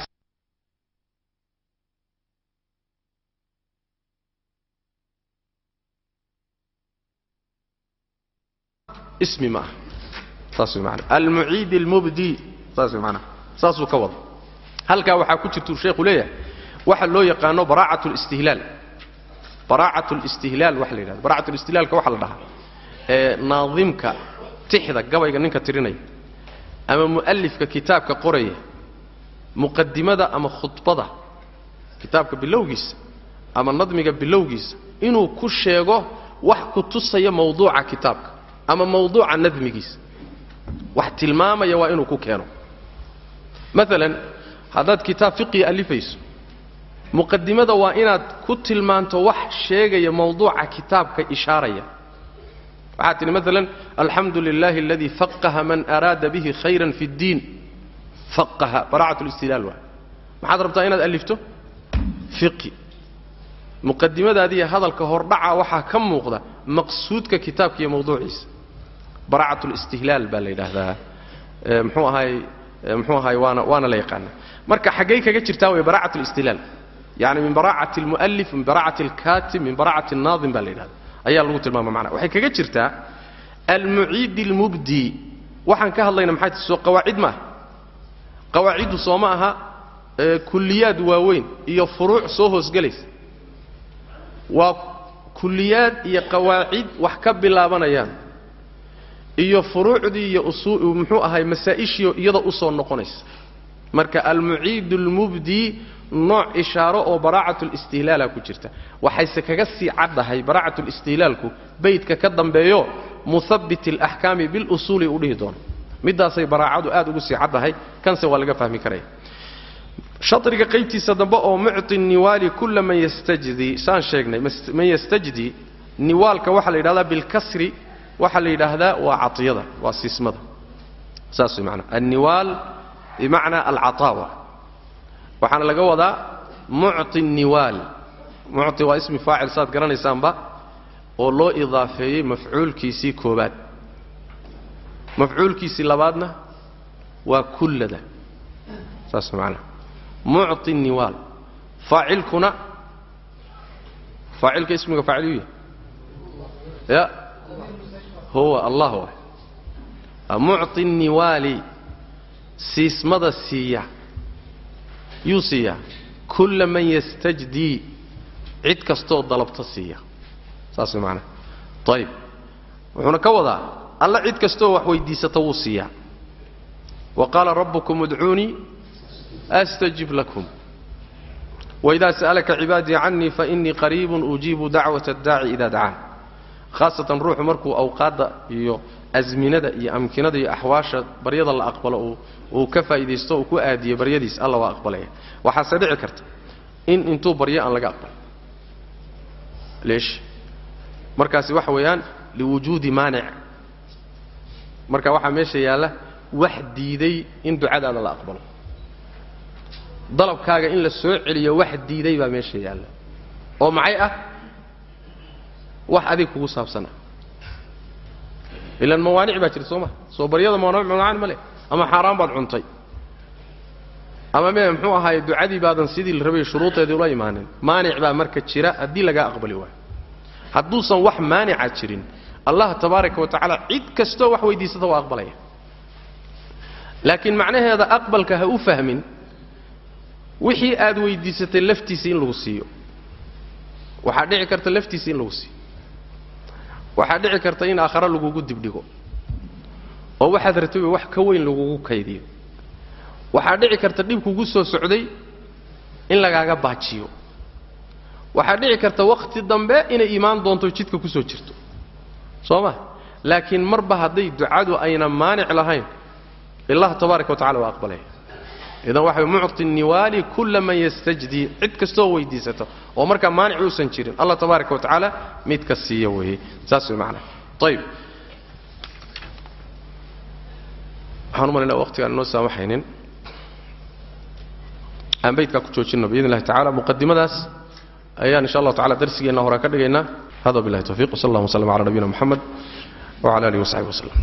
ismi ma. Aha saas way maanaa almuciidi almubdi. Saas way maanaa saasuu ka wada halkaa waxaa ku jirtuu sheekhu leeyahay waxa loo yaqaano baraacat listihlaal baraacat listihlaal waxa la yidhahda baraacat listihlaalka waxaa la dhahaa ee naadimka tixda gabayga ninka tirinaya ama mu'alifka kitaabka qoraya muqadimada ama khudbada kitaabka bilowgiisa ama nadmiga bilowgiisa inuu ku sheego wax ku tusaya mawduuca kitaabka ama mawduuca nadmigiisa. Wax tilmaamaya waa inuu ku keeno. Maalan haddaad kitaab fiqi alifayso muqadimada waa inaad ku tilmaanto wax sheegaya mawduuca kitaabka ishaaraya waxaad tidhi maalan alxamdu lilahi aladii faqaha man araada bihi khayran fi اddiin faqaha baraacat listilaal waa. Maxaad rabtaa inaad alifto? Fiqi. Muqadimadaadiiyo hadalka hordhaca waxaa ka muuqda maqsuudka kitaabka iyo mawduuciisa. Baraacat listihlaal baa la yidhaahdaa. Mxuu ahay mxuu ahay waana waana la yaqaana marka xaggay kaga jirtaa way baraacat listihlaal yani min baraacati almu'alif min baraacati alkaatib min baraacati alnaadim baa la yidhahda ayaa lagu tilmaama macnaha waxay kaga jirtaa almuciidi almubdi. Waxaan ka hadlayna maxay tahay soo qawaacid maaha qawaaciddu soo ma aha kulliyaad waaweyn iyo furuuc soo hoosgelaysa waa kulliyaad iyo qawaacid wax ka bilaabanayaan iyo furuucdii iyo muxuu ahay masaa'ishii iyada u soo noqonaysa. Marka almuciidu almubdi nooc ishaaro oo baraacat listihlaala ku jirta. Waxayse kaga sii caddahay baraacat listihlaalku beydka ka dambeeyo muhabbit alaxkaami bilusuuli u dhihi doono. Midaasay baraacadu aad ugu sii caddahay kanse waa laga fahmi karaya shariga qaybtiisa dambe oo mucti niwaali kulla man yastajdi saan sheegnay man yastajdi niwaalka waxaa la yidhahdaa bilkasri waxaa la yidhaahdaa waa caiyada waa siismada saas manaa anniwaal bimacnaa alcataawa waxaana laga wadaa mucti niwaal. Mucti waa ismi faacil saad garanaysaanba oo loo idaafeeyey mafcuulkiisii koobaad mafcuulkiisii labaadna waa kullada. Saas macnaha mucطi niwaal. Faacilkuna faacilka ismiga faacil u yahay? Ya. Huwa allah mucطi niwaali siismada siiya yuu siiyaa kulla man yastajdii cid kastoo dalabta siiya. Saas macnaha ayib wuxuuna ka wadaa alla cid kastoo wax weydiisata wuu siiyaa wa qaala rabbukum udcuunii astajib lakum. Waidaa sa'alaka cibaadii cannii fainii qariibun ujiibu dacwata addaaci idaa dacaan. Khaasatan ruuxu markuu awqaadda iyo asminada iyo amkinada iyo axwaasha baryada la aqbalo uu ka faa'iidaysto uu ku aadiyo baryadiis alla waa aqbalaya. Waxaase dhici karta in intuu baryo aan laga aqbalin. Leesh. Markaasi waxa weeyaan liwujuudi maanic. Marka waxaa meesha yaalla wax diiday in ducadaada la aqbalo. Dalabkaaga in la soo celiyo wax diiday baa meesha yaalla. Oo maxay ah? Wax adig kugu saabsana ilan mawaanic baa jirta soo ma soo baryada mawaan ma leh. Ama xaaraan baad cuntay. Ama me muxuu ahaaye ducadii baadan sidii la rabay shuruudeedii ula imaanin. Maanic baa marka jira haddii lagaa aqbali waayo. Hadduusan wax maanica jirin allah tabaaraka wa tacaala cid kastoo wax weydiisata waa aqbalaya. Laakiin macnaheeda aqbalka ha u fahmin wixii aad weydiisatay laftiisa in lagu siiyo. Waxaa dhici karta laftiisa in lagu siiyo waxaa dhici karta in aakhare lagugu dibdhigo oo waxaad rataba wax ka weyn lagugu kaydiyo. Waxaa dhici karta dhib kugu soo socday in lagaaga baajiyo. Waxaa dhici karta wakhti dambe inay imaan doonto jidka ku soo jirto. Soo ma? Laakiin marba hadday ducadu ayna maanic lahayn illah tabaaraka wa tacala waa aqbalaya idan waxa mucti niwaali kulla man yastajdii cid kastoo weydiisato oo markaa maanic uusan jirin allah tabaaraka wa tacaala mid ka siiya weeye saas way macnaha ayib waxaan u malaynaa waqtigaan inoo saamaxaynin. Aan baydkaa ku joojinno biidn illahi tacala muqadimadaas ayaan insha allahu tacala darsigeenna hore ka dhigaynaa. Hada billahi tawfiq wsal allah wslam ala nabiyina moxamed wcala alihi wasaxbi waslem